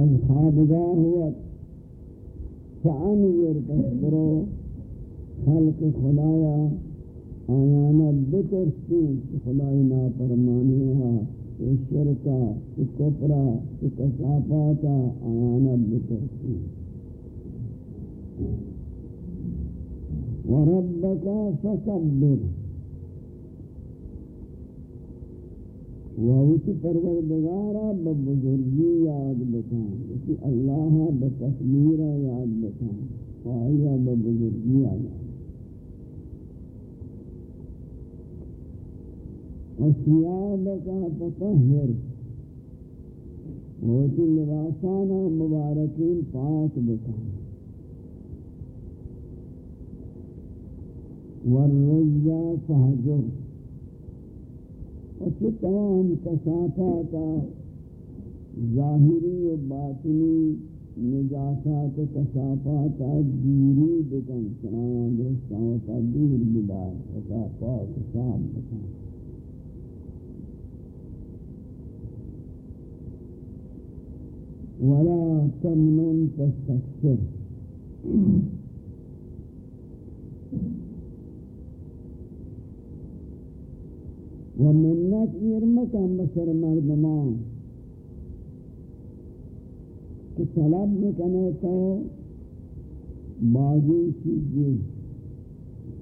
از خوابگاه ہوا شعن ورکس برو خلق خدایا آیانا بترسی خدای ناپرمانی ہے شرکا کفرا کسافاتا آیانا بترسی وربك فكبر وہی پروردگارا ببزرگی یاد بکان اسی اللہ بتکمیرہ یاد بکان وہی ببزرگی آیا وثيابك فطهر وہی لباسانا مبارکین پاک بکان والرجا فہجر اور تمام کسافات ظاہری و باطنی نجاسات و کسافات دوری بکن چنانا درستاوتا دور بدائے وکا پاک صاحب بکن. ولا تمنن تستكثر و منت ایرمکم بسر مردمان. کہ طلب مکنے تو باغی چیزی.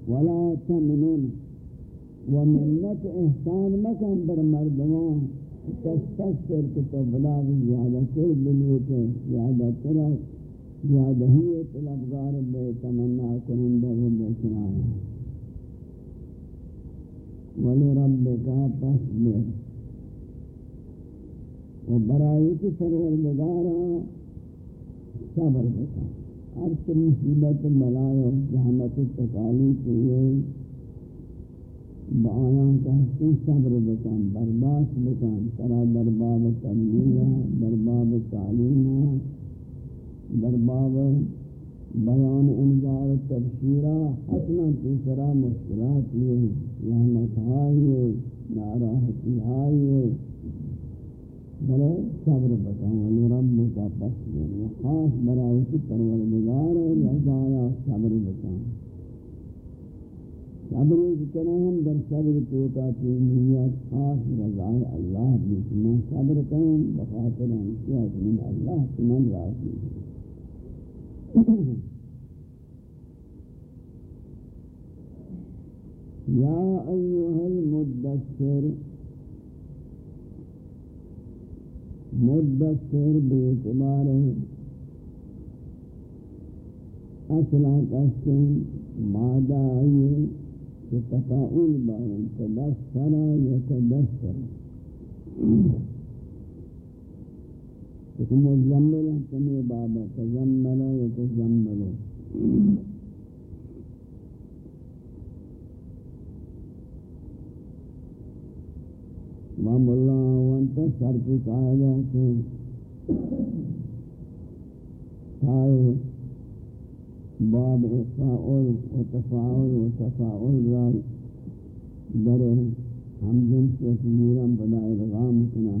ولا تمنن و منت احسان مکم بر مردمان. تستکثر کہ تو بلا زیادہ تر بلوٹے زیادہ تر زیادہ ہی طلبگار بے تمنا کنندہ و بے چنائے بکا پس لے ولربك فاصبر وبرائك سرورگارا صبر بکا ہر مصیبت بلائے زحمت تکالیف ہوئے بآیاں کا حسن صبر بکن، برداشت بکن ترا درباب تبلیغا درباب تعلیما درباب بیان انذار تبشیرہ حتما تیسرا مشکلات یہ رحمت آئیے ناراحتی آئیے بلے صبر بتاؤں علی رب کا پس خاص برائے کی پروردگار ہے رضایا صبر بتاؤں۔ صبر کریں ہم در صبر توتا کی نیت، خاص رضائے اللہ بیت میں صبر کریں بخاطر انسیات من اللہ من راضی۔ یا ایوہ المدثر مدثر بیعتبار أصلا قسم مادہ آئیے کہ تفاؤل بارن تدثر یتدثر اسم الزمل کمی بابا تزمل یتزمل امام اللہ وانتا سر کی کہا جاتے تھائے باب افاؤل و تفاؤل و تفاؤل را در ہم جنس و تمیرم بدا ارغام کنا۔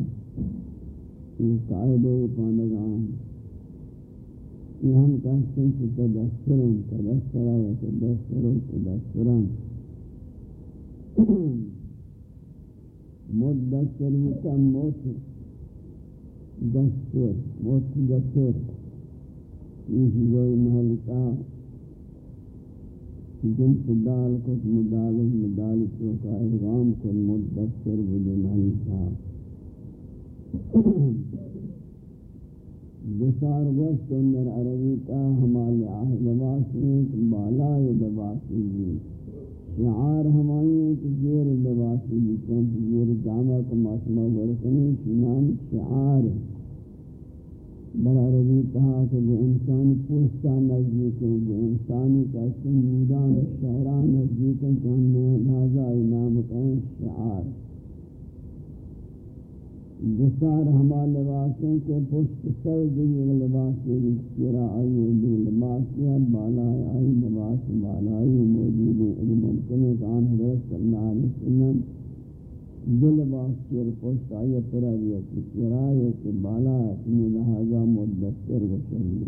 یہ قائدے پاندگان یہ ہم کہتے ہیں کہ تدسترن تدسترہ یا تدسترن تدسترن مدثر متم موت دستر موت دستر یہ چیزوئی محل کا جنس دال کچھ مدالج مدالج تو کا ارغام کل مدثر بدے محل کا۔ بسار وقت اندر عربی کا ہمارے آہ لباسی بالا لباسی جی شعار ہمائی کہ زیر لباسی بکن زیر جامع کا معصمہ برکنی شنام شعار برا ربی کہا کہ وہ انسانی پوستا نزدیک ہیں وہ انسانی کا سنودان شہران نزدیک ہیں کہ ہم نے نازائی نام کہیں شعار جسار ہما لباسیں کے پشت سر دیگے لباس چرا آئیے دی لباس یا بالا آئی لباس، بالا آئی موجود ہے ممکن ہے کہ آن حضرت صلی اللہ علیہ وسلم دل باکر پشت آئی پر آئی کہ چرائے کہ بالا اتنی لہذا مدتر و شہید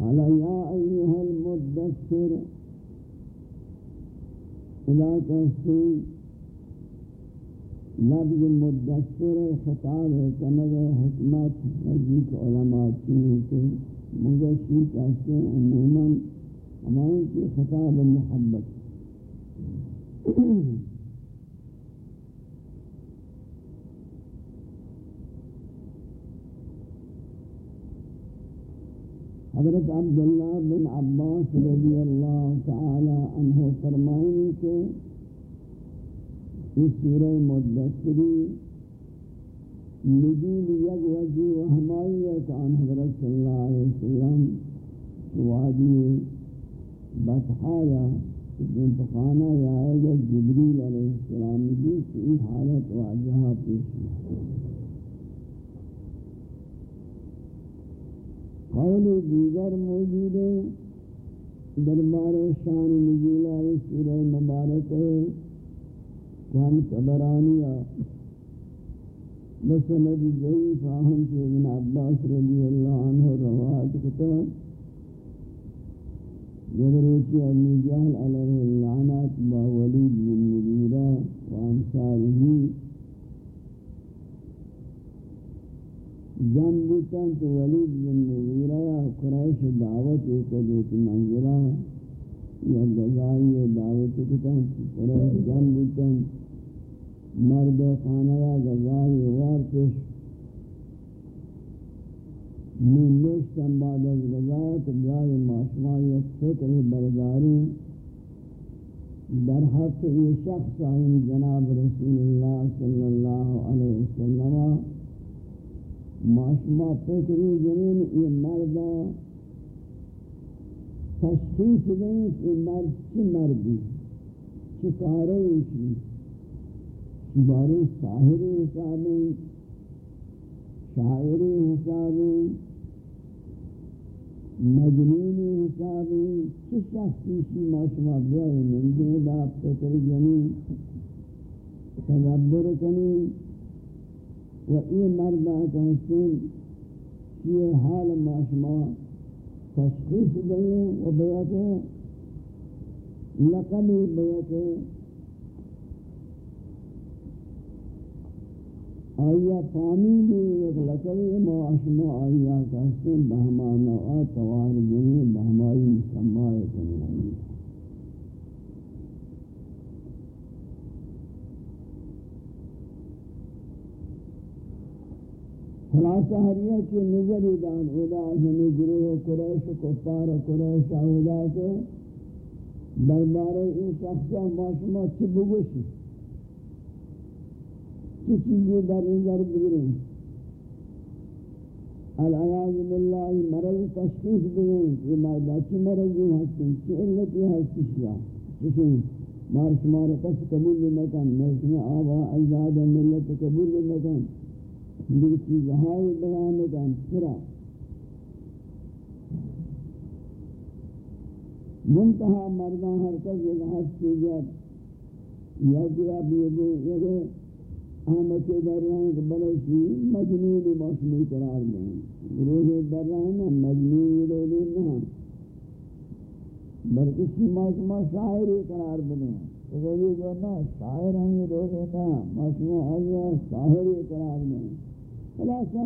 حالا یا ایوہ المدتر خدا کہتے لفظ مدثر خطاب ہے کنگ حکمت نزدیک علماء چیئے کہ مگشی کہتے ہیں عموماً ہمارے کی خطاب محبت حضرت عبداللہ بن عباس رضی اللہ تعالی عنہ فرمائیں کہ اس سورہ مدثری نزول یک وجی و حمایت عن حضرت صلی اللہ علیہ وسلم وادی بطحایا انتخانہ یا آئے جبریل علیہ السلام جی کی حالت واجہہ پیش قول دیگر موجود ہے دربار شان نزول علیہ سورہ مبارک ہے۔ ہم تبرانیہ بسند ضعیف آہم سے ابن عباس رضی اللہ عنہ روایت کتا جبروچی ابن جہل علیہ اللعنات با ولید بن مدیرہ وانسالہی جن بوتن تو ولید بن مدیرہ قریش دعوت ایک دوت منظرہ یا گزائی دعوت کتا قریش جن بوتن مرد خانہ یا گزاری وارتش من نشتن بعد از غزایت بیای ماشمایت فکر برداری در حق یہ شخص آئین جناب رسول اللہ صلی اللہ علیہ وسلم ماشما فکری جنین یہ مردہ تشخیص دیں کہ مرد چی مردی؟ چی کارے اسی بارے شاعر حساب شاعر حساب مجنون حساب کس شخصی سی معصومہ بیائے من دے دا فکر جنی تدبر کنی و ای مردہ کہستن یہ حال معصومہ تشخیص دیں و بیعتے لقبی بیعتے آیا فامی بھی ایک لکوی ما اشما آیا کہتے ہیں بہمانا آ توار بہمائی مسمائی کنی خلاصہ ہریہ کی نظری دان ادا ہمیں گروہ قریش، کفار قریش آہدا کے دربارے این شخصہ ماشما چی بگوشی؟ کی چیزیں در نظر بگریں العیاض باللہ مرض تشخیص دیں کہ مردہ چی مرضی ہستی چی علتی ہستی شیا کسی مار شمار قص قبول نکن میں آبا اجداد ملت قبول نکن. دیکھ چیزہائی بیان نکن پھرا منتہا مردان ہر کس ایک ہستی جب یا کہ اب یہ احمد کے در رہے ہیں کہ بلشی مجنون موسمی قرار دیں۔ روح در رہے ہیں مجنون دے دیں نا بلکہ موسمہ شاعری قرار دیں تو یہ جو نا، شاعر ہیں یہ روح نا موسمہ آئیہ شاعری قرار دیں۔ خلاصا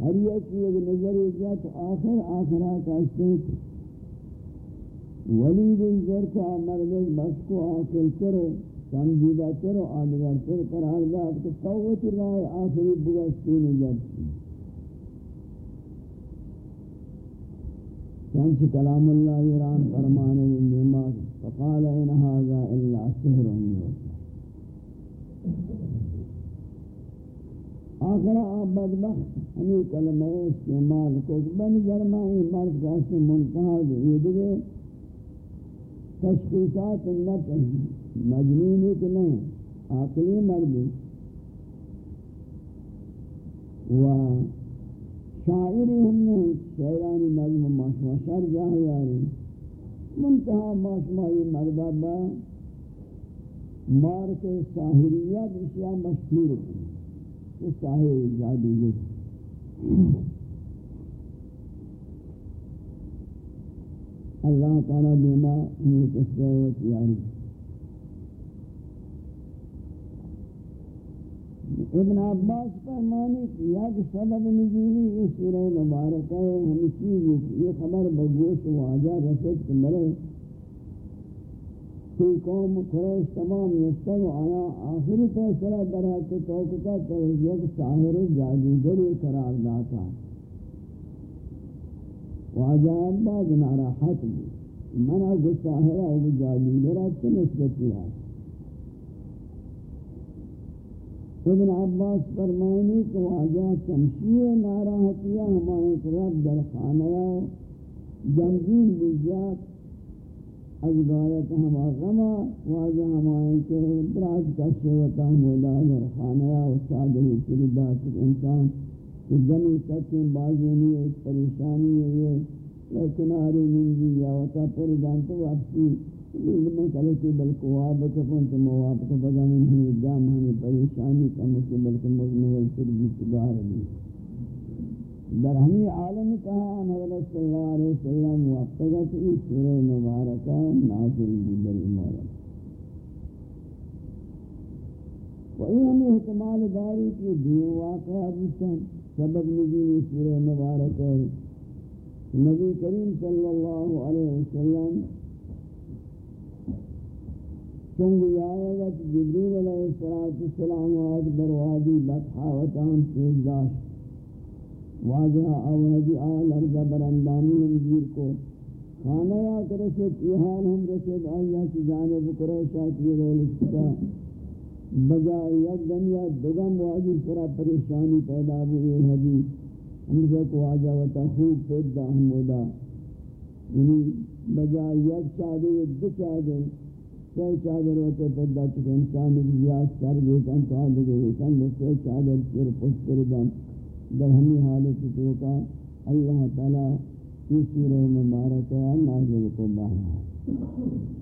ہر ایک کی ایک نظری کیا تو آخر آخرہ کا استیت ولید زرکا مرد بس کو آخر کرو سمجھیدہ کرو آدھگر پر قرار داد کہ قوت رائے آخری بگشتی نجد چنچ کلام اللہ ایران فرمانے نیمات فقال ان هذا الا سحر آخر آپ بدبخت ہمیں کلمہ استعمال کو بن جرمائی مرد کا سے منتحہ یہ دیگے تشخیصات نہ کہیں، مجنون ایک نہیں، عقلی مردی و شاعری ہم نے شر جاہ یاری منتہا ماشمائی مردہ با مار کے ساہریت اشیاء مشہور کی وہ ساہر جادوگر اللہ تعالیٰ دیما یہ قصہ یاری ابن عباس فرمانی کہ یک سبب نزولی اس سورہ مبارکہ ہے، ہمیں چیز یہ خبر بگوش واجہ رسد کہ مرے۔ کہ قوم قریش تمام یستر آیا، آخری فیصلہ درہ کے توقتا کہ یک ساہر جادوگری قرار داتا۔ واجہ عباس ناراحت بھی منع جو ساہرہ و جادوگرہ چنسبتی ہے؟ ابن عباس فرمائنی کہ واجہ چمشیر ناراحتیہ ہمارے رب در خانیہ جمجین بجات از غایت ہما غمہ واجہ ہمارے کے دراز کا شیوتا مولا در خانیہ و چادری چردات انسان کہ جمی سچیں بازونی ایک پریشانی ہے یہ۔ لیکن آری منجی یا وطا پر جانتے واپسی۔ علم کرے بلکہ وابت کن تو موابت بگا من جام ہمیں پریشانی کا مجھے بلکہ مجموع پھر بھی چگار لی در ہمیں عالم کہا ان حضرت صلی اللہ علیہ وسلم وقتگت اس سورہ مبارکہ نازل بھی امارت و یہ ہمیں احتمال داری کی دین واقعہ بسن سبب نزول سورہ مبارکہ نبی کریم صلی اللہ علیہ وسلم چنگ آئے جبریل علیہ السلام آج بروادی بطحا و تام پیش داشت. واجہ آوہدی آل ارزہ برندانی انجیر کو خانہ یا کرسد ایحال ہم رسد آیا کی جانب قریشات یہ رولشتا بجائے یک دن یا دگم واجی سرا پریشانی پیدا ہوئی حدیث ہم کو آجا و خوب پیدا ہمودا یعنی بجائے یک چادر یا دو چادر سی چادر ہوتے پیدا چکے انسان ایک زیاد سر دیکھن تو آدھے گئے کن سی چادر چر پشتر دن در ہمی حالت توکا اللہ تعالیٰ کی سورہ مبارک ہے نازل کو باہر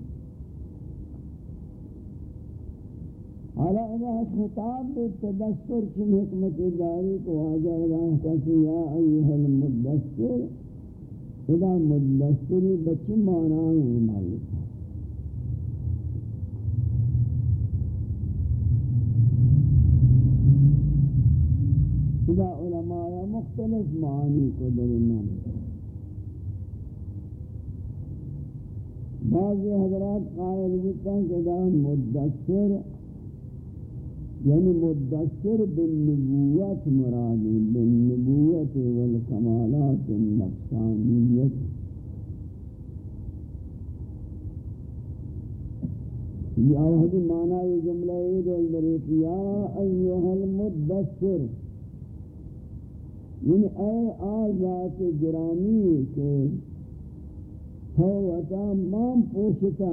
حالا اذا خطاب بالتدثر کی حکمت داری کو آجا اللہ کسی یا ایوہ المدثر اذا مدثری بچی معنی؟ مالک خدا علماء مختلف معانی کو درمیان بعض حضرات قائل ہوتا ہیں کہ دا مدثر یعنی مدثر بالنبوت مرادی، بالنبوت والکمالات النفسانیت۔ یہ آوہدی معنی یہ جملہ یہ دول بریک یا ایوہ المدثر۔ یعنی اے آزات گرامی کے توتا مام پوشتا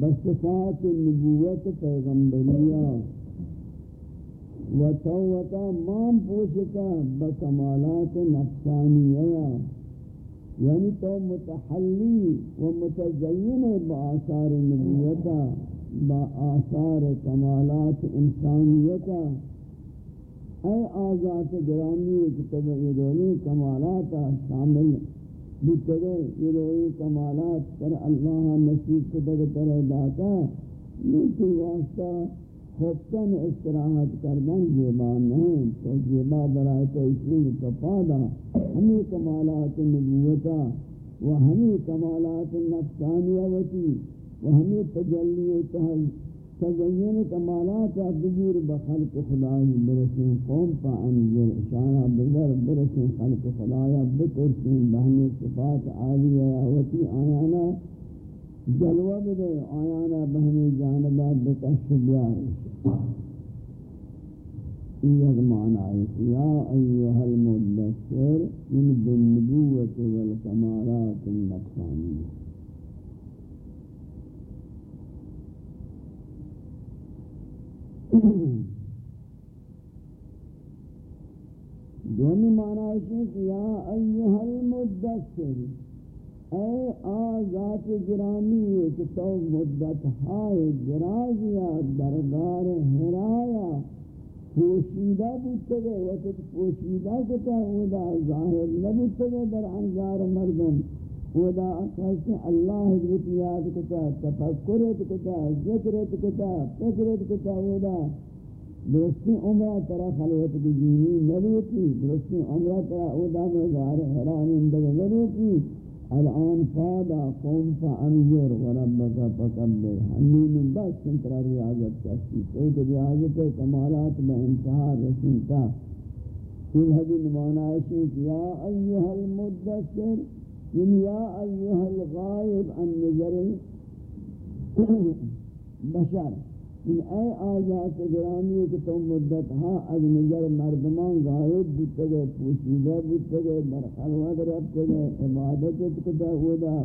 بصفات نبوت پیغمبریہ و توتا مام پوشتا بکمالات نفسانیہ یعنی تو متحلی و متزین با آثار نبوتا با آثار کمالات انسانیتا اے آزات گرامی کتب یہ کمالات شامل بتگے یہ کمالات پر اللہ نصیب کتب تر داتا نیتی واسطہ خوبتن استراحت کردن جیبان نہیں، تو جیبا برائے تو اسلیم کپادا ہمیں کمالات نبوتا و ہمیں کمالات نفسانیوتی و ہمیں تجلی و تحل تزین کمالات بزور بخلق خدای برسیں قوم پا انجر شانا بگر برسیں خلق خدایا بکرسیں بہنی صفات عالیہ آوتی آیانا جلوہ بدے آیانا بہنی جانبات بکشف بیار ایک معنی یا ایوہ المدسر من بالنبوت والکمالات النقصانیہ دومی معنی ہے کہ یا ایوہ المدثر مدثر اے آزات گرامی ہے کہ تو مدت ہائے درازیا درگار ہرایا، پوشیدہ بودتے گئے، وقت پوشیدہ کتا ہودا ظاہر نبودتے گئے در انظار مردم۔ ہودا کہتے اللہ حضرت یاد کتا تفکرت کتا ذکرت کتا فکرت کتا ہودا درستی عمرہ ترا خلوت کی جیوی نبوتی درستی عمرہ ترا اودا میں غار حران اندگ نبوتی الان فادا قوم فانذر وربك فكبر ہمی من بس سنترا ریاضت کشتی تو تو ریاضت کمالات میں انتہا رسنتا پھر حدیث معنی یا ایها المدثر یعنی یا ایها الغائب عن نظر بشر. ان اے آزاد گرامی کہ تم مدت ہاں از نظر مردمان غائب بودتے گئے، پوشیدہ بودتے گئے، در خلوت ربتے گئے، عبادت کتا ہودا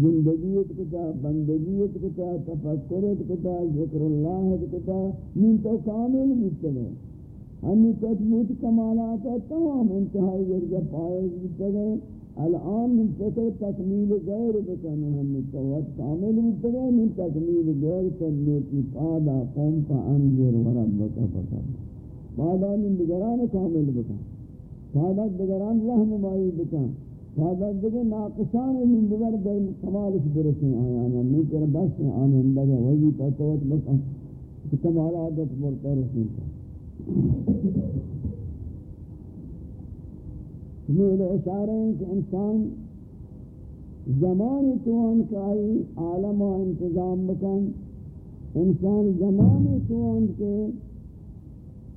زندگیت کتا بندگیت کتا تفکرت کتا، ذکر اللہ کتا، من تو کامل بودتے گئے. ہمیں تجمود کمالات تمام انتہائی ورگا پائے بودتے گئے الان من فکر تکمیل غیر بکن ہم توت کامل متگے من تکمیل غیر تنوتی پادا، قوم پا انذر وربک فکر پادا من دگران کامل بکن. پادا دگران رحمائی بکن. پادا دگر ناقصان من دگر بر کمالش برسیں آیانا من کر بس آنہن لگے وزی پا توت بکن کمالات مرتا رسیں میرے اشارے ہیں کہ انسان زمان توان کائی، عالم و انتظام بکن۔ انسان زمان توان کے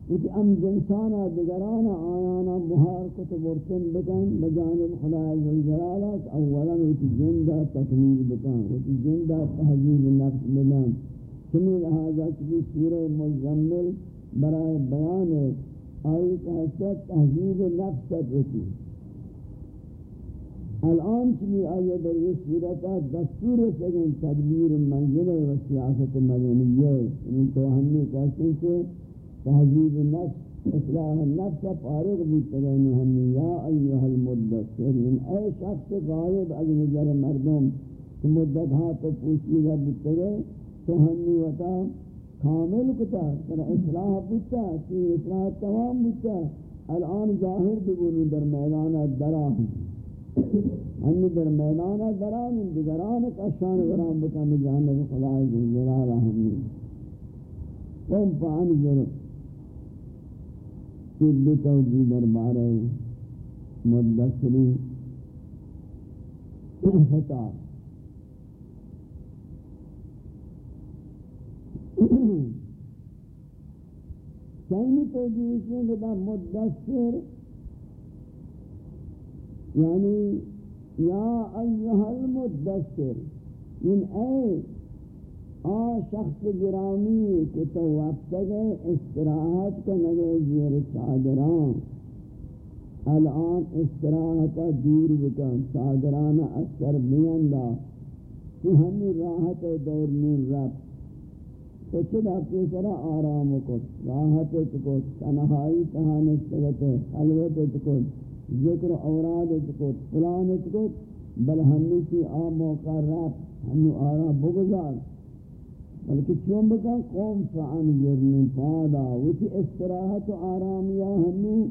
کہ ام جنسانا دگرانا آیانا مہار کتب ورسن بکن۔ بجانب خدای ذلجلالات اولا وچی جندہ تکمیل بکن وچی جندہ تحضیب نفس بکن۔ سمی لہذا چکی سورہ مزمل برای بیان آئی کہ تحضیب نفس ہوتی الان چمی آئیے در یہ صورتہ دستور سگن تدبیر منزل و سیاست مدنیہ ان تو ہمیں کہتے ہیں کہ تحجیب نفس، اصلاح نفس پارغ بیتے گئے ہمیں یا ایوہ المدسرین اے شخص غائب از نظر مردم کہ مدت ہاں تو پوچھی گا بیتے گئے تو ہمیں وطا کامل کتا ترہ اصلاح بیتا کہ اصلاح تمام بیتا الان ظاہر بگونی در میدان درہ ہم در میدان دران، دیگران کشان وران بکم جانب خدای جلال ہمی قوم پان جر کل توجی دربار مدثری خطاب سینی توجی اس میں کہ مدثر یعنی یا ایها المدثر ان اے آ شخص گرامی کہ تو وقت گئے استراحت کا نگے زیر صادران الان استراحت دور بکن صادران اثر بیندہ کہ ہمیں راحت دور میں رب تو چدا پیسرا آرام کو راحت کو تنہائی تہانشتگت حلوت کو ذکر اوراد کو فلان کو بل ہمی کی آ موقع رات ہم آرا بگزار۔ بلکہ چون بکا قوم فعن جرن پادا، وچی استراحت و آرامیا ہمی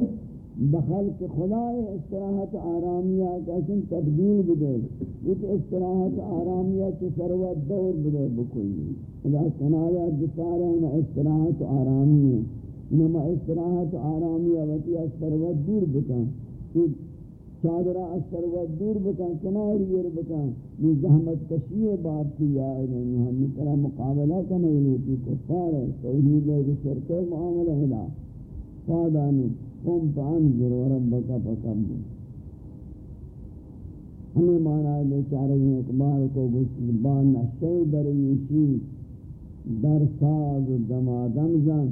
بخلق خدا استراحت آرامیا کسن تبدیل بدے وچی استراحت آرامیا چی سروت دور بدے بکلی اذا سنایا جسارا ہم استراحت آرامیا انما استراحت آرامیا وچی سروت دور بکا چادرہ اثر و دور بکن، کناری یر بکن. یہ زحمت کشی باب کی آئے گئے ہم طرح مقابلہ کرنے لیتی یعنی کفار ہے توحید ہے شرک معاملہ ہلا فادانی قوم فانذر وربک فکبر ہمیں مانا ہے بیچارے ہیں، اقبال کو گشت بان نشتے دریشی در ساز دمادم زن۔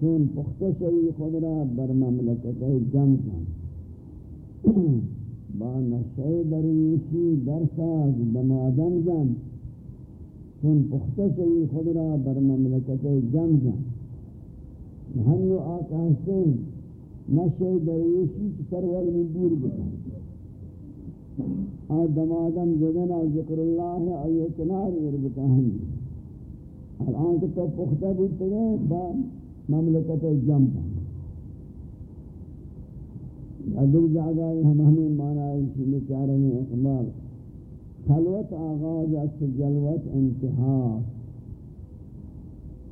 چون پخت شئی خود را بر مملکت جم زن۔ با نشے درویشی درساز بنادم زن۔ چون پختہ شئی خود را بر مملکت جم زن۔ ہنو آقا حسین نشے درویشی کی سرور میں دور بکن آدم آدم زدن زدنا ذکر اللہ آئیے کنار اربتا ہم۔ الان کہ تو پختہ بودتے گئے با مملکت جمع۔ ادھر جاگا ہم ہمیں مانا ہے اسی لیے کہہ رہے اقبال۔ خلوت آغاز اس جلوت انتہا۔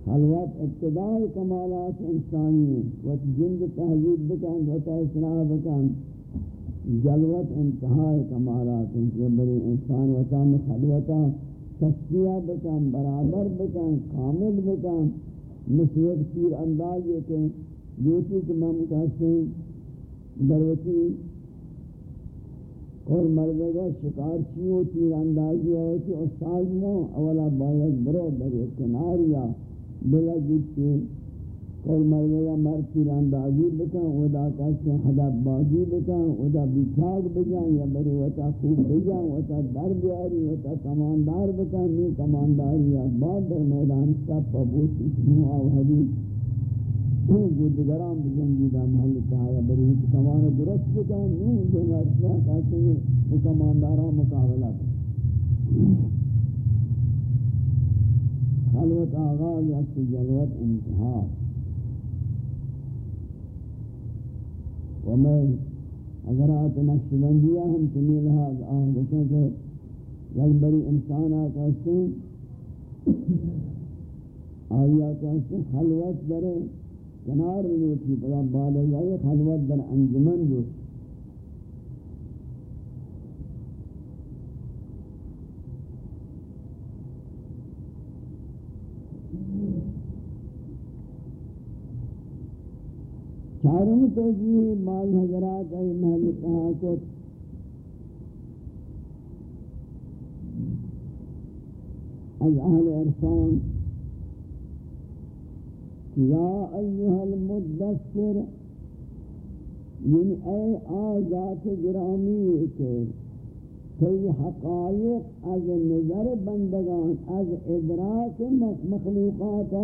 خلوت ابتدائی کمالات انسانی وقت جند تحجید بکن، وقت اصلاح بکن۔ جلوت انتہائی کمالات انسان بری انسان وقت خلوتا تشکیہ بکن، برابر بکن، کامل بکن۔ مثل ایک تیر انداز یہ کہ یوتی کہ مم کہتے ہیں دروتی اور مردے گا شکار چیو تیر اندازی ہوتی اور ساز مو اولا باید برو در ایک کناریا بلا جیتی اور مردے گا مرد تیر اندازی بکن ودا کسی حدب بازی بکن ودا بیچاک بجان یا بری وطا خوب بجان وطا در بیاری، وطا کماندار بکن، نی کمانداری یا بعد در میدان سب پبوسی سنو آو حدیث. گودگران بجنگیدہ محل چاہیا بری ہی کمان درست بکن، نون جو مرسلہ کہتے ہیں وہ کمانداران خلوت آغاز است جلوت انتها. و میں اگر آت نقش بندیا ہم تمہیں لحاظ آن بچوں کے یک بری انسان آتا سے آئی آتا سے خلوت در کنار روٹی پدا بالا جائے خلوت در انجمن روٹی چاروں توجیہ مال حضرات ای محل کہا کہ از اہل عرفان یا ایها المدثر یعنی اے آزات گرامی کے کئی حقائق از نظر بندگان، از ادراک مخلوقات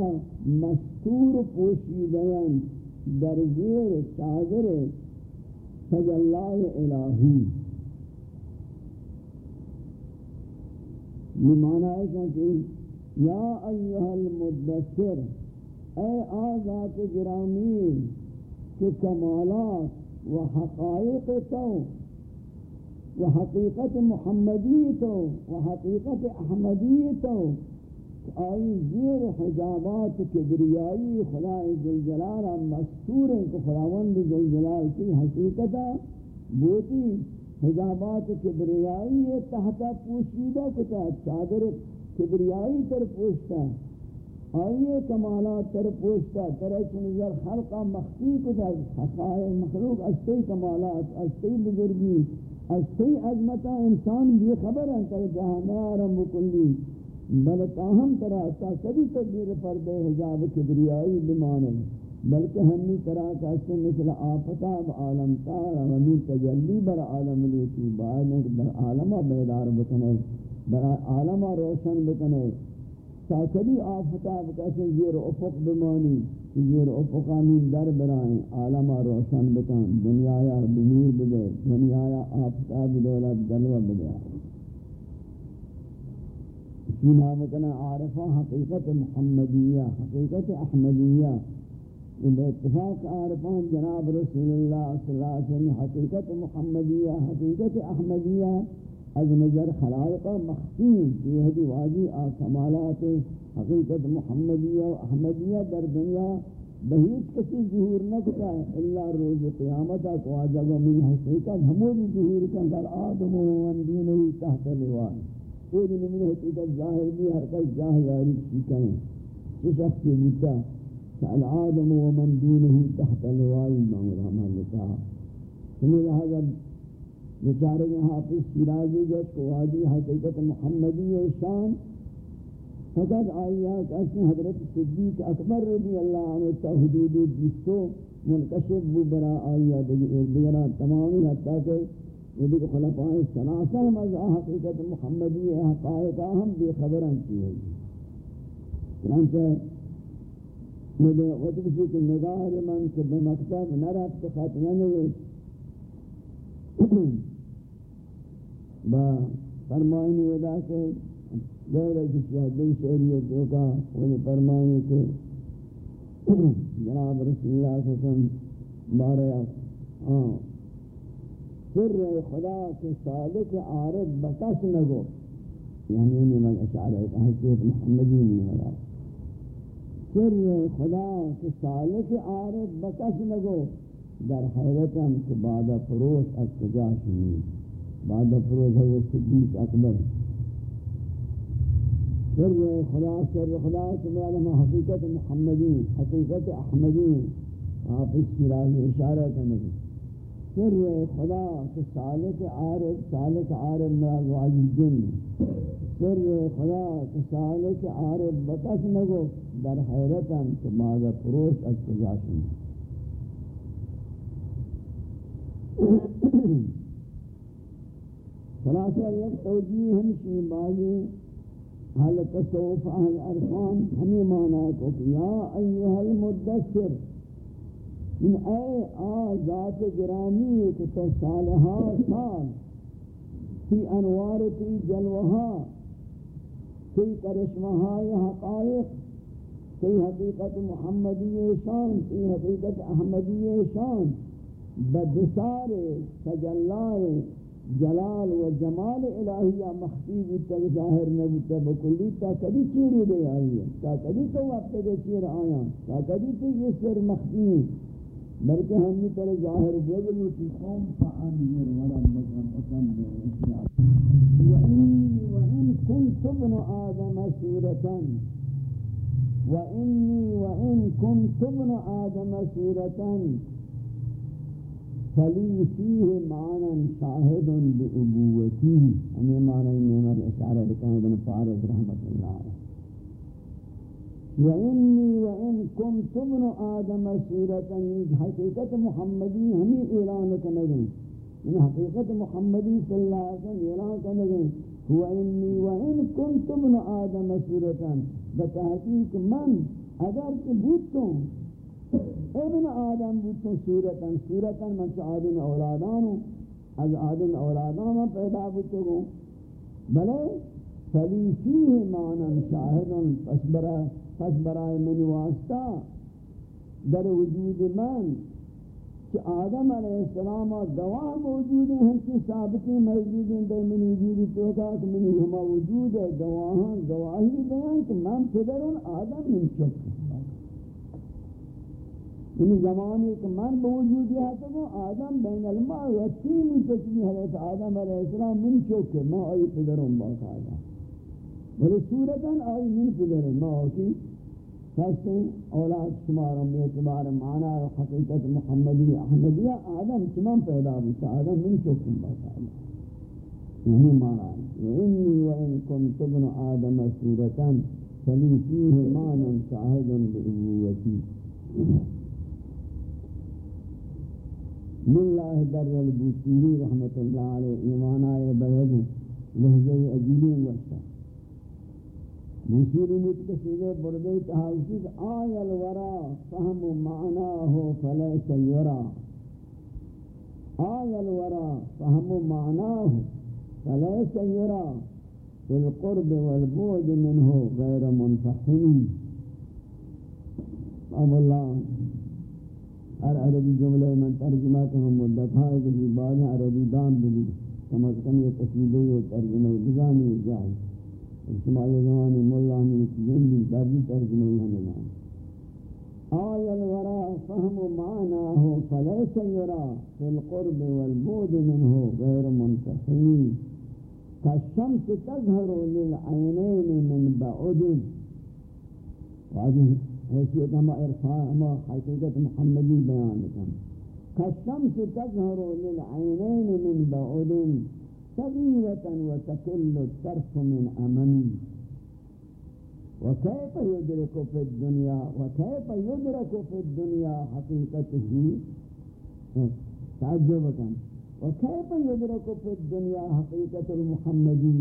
مستور پوشیدین در زیر چادر تجلال الہی یہ معنی ہے کہ یا ایها المدثر اے آزات گرامی کہ کمالات و حقائق تو و حقیقت محمدی تو و حقیقت احمدی تو آئی زیر حجابات کبریائی خدا جلجلال مستور ہیں کہ خداوند جلجلال کی حقیقت بوتی حجابات کبریائی تحت پوشیدہ کتا چادر کبریائی تر پوشتا آئیے کمالات تر پوشتا ترچ نظر خلقا مخفی کو در حقائق مخلوق اشتی کمالات اشتی بزرگی اشتی عظمتا انسان بھی خبر ہے تر جہاں آرم بکلی بل تاہم ترا تا کبھی تدبیر پردے حجاب کبریائی بمانے بلکہ ہمی طرح کا سے مثل آفتاب عالم تارا و ہمی تجلی بر عالم لیتی بعد در عالمہ بیدار بکنے بر عالمہ روشن بکنے ساکلی آفتا بکاسے زیر افق بمانی، زیر افقانی در برائیں۔ عالمہ روشن بکن دنیا یا بنور بدے دنیا یا آفتا بدولت دلوہ بدے اسی نام کنا عارفہ حقیقت محمدیہ، حقیقت احمدیہ. ان اتفاق عارفان جناب رسول اللہ صلی اللہ علیہ وسلم حقیقت محمدیہ، حقیقت احمدیہ. از نظر خلائق مخفین یہ حدی واجی کمالات حقیقت محمدیہ و احمدیہ در دنیا بہیت کسی ظہور نہ کتا ہے. اللہ روز قیامت کو آجاگا من حقیقت ہمود ظہور کن در آدم و اندینہ تحت لوائے کوئی من حقیقت ظاہر بھی ہر کس جاہ یاری کی کہیں اس شخص کی بتا کہ الادم و من دینہ تحت لوائی مانگر مورا مالکا سمی لہذا بیچارے کے حافظ شیرازی جو قوادی حقیقت محمدی شان فقط آئیہ کہ حضرت صدیق اکبر رضی اللہ عنہ تا حدود جسو منکشف بو برا آئیہ دیگرہ تمامی حتیٰ کہ یہ دیکھ خلفاء سلاسہ ہم از حقیقت محمدی حقائقہ ہم بے خبران کی ہے چنانچہ مجھے وقت کسی کہ نگاہ من کہ بمکتب نرفت خاتمہ نویس با فرمائنی ودا کہ غیر کسی دل شہریت جو کا وہ فرمائنی کہ جناب رسول اللہ صلی اللہ علیہ وسلم بارے ہاں سر خدا کے صادق عارف بکس نگو. یعنی یہ من اشعار ہے کہ حضرت محمدی نہیں ہو رہا سر خدا کے صالح عارف بکس نگو. در حیرتم کہ بعد فروش کجا شنید بعد فروش حضرت صدیق اکبر. سر خدا سر خدا سمرا لما حقیقت محمدی حقیقت احمدی آپ اس کی راہ اشارہ کرنے سر خدا کہ سالک عارف سالک عارف مراد واجی جن. سر خدا کہ سالک عارف بکس نگو، در حیرتم کہ بعد فروش از کجا شنید خلاصہ یک توجیہ ہمشی بازی حل تصوف اہل عرفان، ہمیں مانا کو کہ یا ایوہ المدثر ان اے آزات گرامی کہ تو صالحہ سال، تی انوار تی جلوہا تی کرشمہا حقائق تی حقیقت محمدی شان تی حقیقت احمدی شان بدسار تجلائے جلال و جمال الہیہ مخفیب تک ظاہر نبوتا بکلی تا کدی چیری دے آئی ہے تا کدی تو وقت دے چیر آیا تا کدی تو یہ سر مخفیب بلکہ ہم نے پر ظاہر وجل کی قوم فانذر و فكبر و وإن کنت ابن آدم سورة۔ و وإن کنت ابن آدم سورة۔ فلي فيه معنى شاهد بأبوتي أني معنى نعمة إشارة لكان ابن فارس رحمة الله عليه وَإِنِّي وَإِن كُنْتُ ابْنُ آدَمَ سُورَةً حقیقت محمدی ہمیں اعلان کرنے گئے یعنی حقیقت محمدی صلی اللہ علیہ وسلم اعلان کرنے گئے وَإِنِّي وَإِن كُنْتُ ابْنُ آدَمَ سُورَةً بتحقیق من اگر کہ بودتوں ابن آدم بودتو صورتا. صورتا من چو آدم اولادانو؟ از آدم اولادانو پیدا بودتو گو بلے فلی فیہ مانا شاہدا پس برای پس برای من واسطہ، در وجود من کہ آدم علیہ السلام گواہ موجود ہیں، ہم کی ثابتی موجود ہیں در من وجود تو کہ من ہما وجود ہے گواہاں گواہی دیں کہ من پدرون آدم من چکے ان یعنی زمانے کہ من بوجود ہے تو وہ آدم بین الماء و تین تسمیہ حضرت آدم علیہ السلام من چوکے ما آئی پدروں باق آدم ولی صورتاً آئی من فدر ماوکی فرسن أولاد شمارم بیعتبار مانا و حقیقت محمدی احمدی آدم چمن پیدا بیتا آدم من چکم باتا یعنی معنی وَإِنِّي وَإِنْ كُنْتُ ابْنُ آدَمَ صُورَةً فَلِي فِيهِ مَانٌ شَاهِدٌ من بالله در البوسیری رحمت اللہ علیہ ایمان آئے بہد لہجہ عجیبی وشتہ وقتا بوسیری متکسیدے بردے تحاوشید آی الورا، فهم معناه فلیس یرا آی الورا، فهم معناه فلیس یرا في القرب والبعد منه غير منفحين اب اللہ، ہر عربی جملے میں ترجمہ کروں مدت ہے کہ بعد عربی دان بھی کم از کم یہ تصویریں ترجمہ بجانی جائے۔ اجتماعی زمانی مولا نے جن بھی ترجمہ ہمیں جان آي الورى فهم معناه فليس يرى في القرب والبعد منه غير منتهي كالشمس تظهر للعينين من بعد. وهذه حیثیت ہما عرفان ہما حقیقت محمدی بیان کن کالشمس تظهر للعینین من بعد. صغیرة وتكل الطرف من امن وكيف يدرك في الدنيا؟ وكيف يدرك في الدنيا حقيقته؟ تعجب كان وكيف يدرك في الدنيا حقيقة المحمدي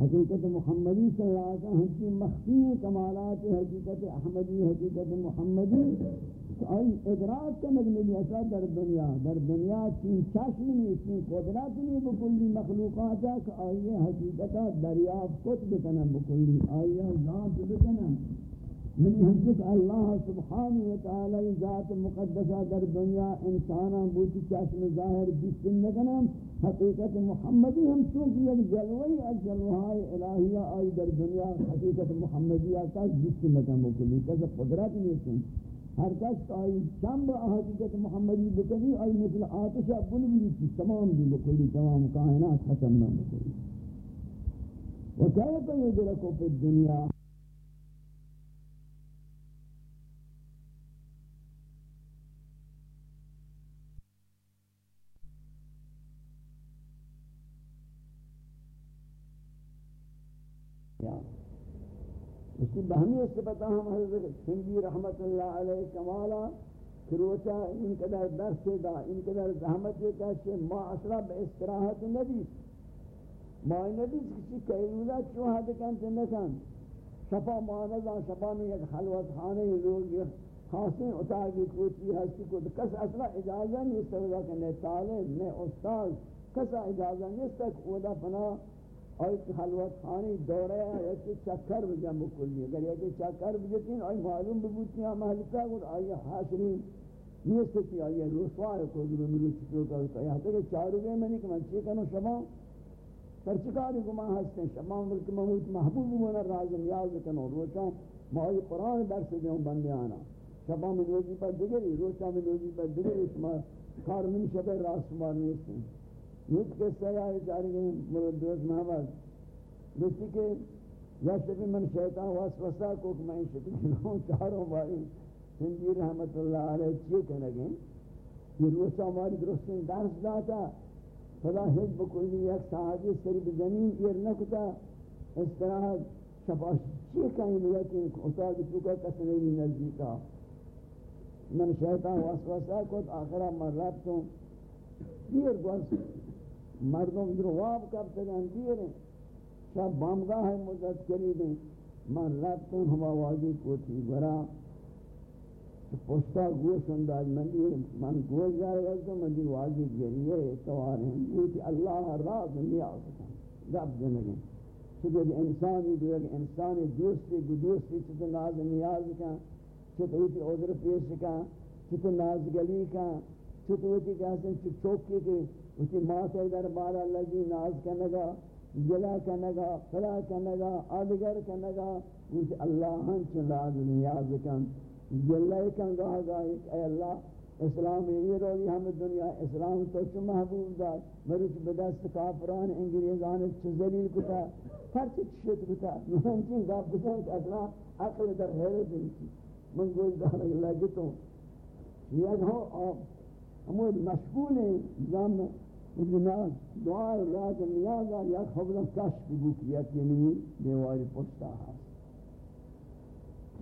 حقیقت محمدی صلی اللہ علیہ وسلم کی مخفی کمالات حقیقت احمدی حقیقت محمدی آئی ادراک کنگ نبی اصلا در دنیا در دنیا چین چشم نہیں چین قدرت نہیں بکلی مخلوقات ہے کہ آئی حقیقتا دریافت کت بکنم بکلی آئی ذات بکنم. یعنی منی ہم اللہ سبحانہ وتعالی ذات مقدسہ در دنیا انسانا بوتی چشم ظاہر بسن نکنم. حقیقت محمدی ہم چک یک جلوی از جلوہائی الہیہ آئی در دنیا حقیقت محمدی آتا بسن نکنم بکلی کسا قدرت نہیں سن ہر کس کا آئی چند حقیقت محمدی بکنی آئی مثل آتش اپنی بیتی تمام دی بکلی، تمام کائنات ختم نہ بکلی۔ وکیف یدرکو فی الدنیا؟ اسی بہمی صفت ہم حضرت سنگی رحمت اللہ علیہ کمالا کروچا ان قدر درس دا ان قدر زحمت یہ کہتے ما اصلا بے استراحت ندیس ما ندیس کسی قیلولہ چو حد کنتے نکن. شفا مانزا شفا میں ایک حلوت خانے لوگ خاصیں اتاگی کوچی ہستی کو کس اصلا اجازہ نہیں استفادہ کرنے طالب میں استاذ کسا اجازہ نہیں استفادہ اودا پناہ اور خلوت خانی دورے ہے کہ چکر بجا مکلی۔ اگر یہ کہ چکر بجتین آئی معلوم ببوتی ہیں محلکہ اور آئی حاصرین یہ سکی آئی رسوائے کو در ملو چکو کرتا ہے یہاں تک چارو گئے میں نہیں کہ من چی کنو شما۔ پر چکاری کو ماں ہستے ہیں شما ملک محمود محبوب مونا راز نیاز کنو روچا مائی قرآن درس دے ہوں بندے آنا۔ شما من روزی پر دگری روچا من روزی پر دگری، شما کار من شبہ راست مارنے سے یک قصہ ہے چاری گئے مرد دوست محمد دوستی کہ یا شبی من شیطان واسوسا کو کہ میں شبی جنہوں چاروں بھائی سنجی رحمت اللہ علیہ چیئے کہنے گئے یہ روسا ہماری درستین درس داتا. خدا حج بکلی یک ساہجی سریب زمین ایر نکتا. اس طرح شفاش چیئے کہیں لیا کہ اتاق چکا کس نہیں نزدیکا. من شیطان واسوسا کو آخرہ من ربتوں دیر گوست مردم در واب کب تگن دیریں شب بامگاہ ہے مدد کری دیں۔ من ربتن ہوا واضی کوتی برا پوشتا گوش انداز من دیر من گوش جائے گا تو من دیر واضی گریے توار ہیں گوتی اللہ راز نیاز کن رب جنگیں چکہ انسانی دو ایک انسانی دوستی گو دوستی چھتا ناز نیاز کن چھتا ہوتی عذر پیش کن چھتا ناز گلی کن چھتا ہوتی کہتے چوکی کے اسی ماتے در بارا لگی، ناز کنگا جلا کنگا فلا کنگا آدگر کنگا اسی اللہ ہن چلاز نیاز کن جلے کنگا گا اے اللہ، اسلام یہ روی ہم دنیا، اسلام تو چو محبوب دا مرچ بدست کافران، انگریزان چو ذلیل کتا ہر چیز شد کتا من چین گاب کتا کہ اصلا عقل در حیرت دیتی، من گوش دار اللہ گتوں یہ ہو آپ ہمود مشغول ہیں جام نماز دعا رات نیاز یا خبر کشف بو کیا کہ نہیں یعنی دیوار پوچھتا ہے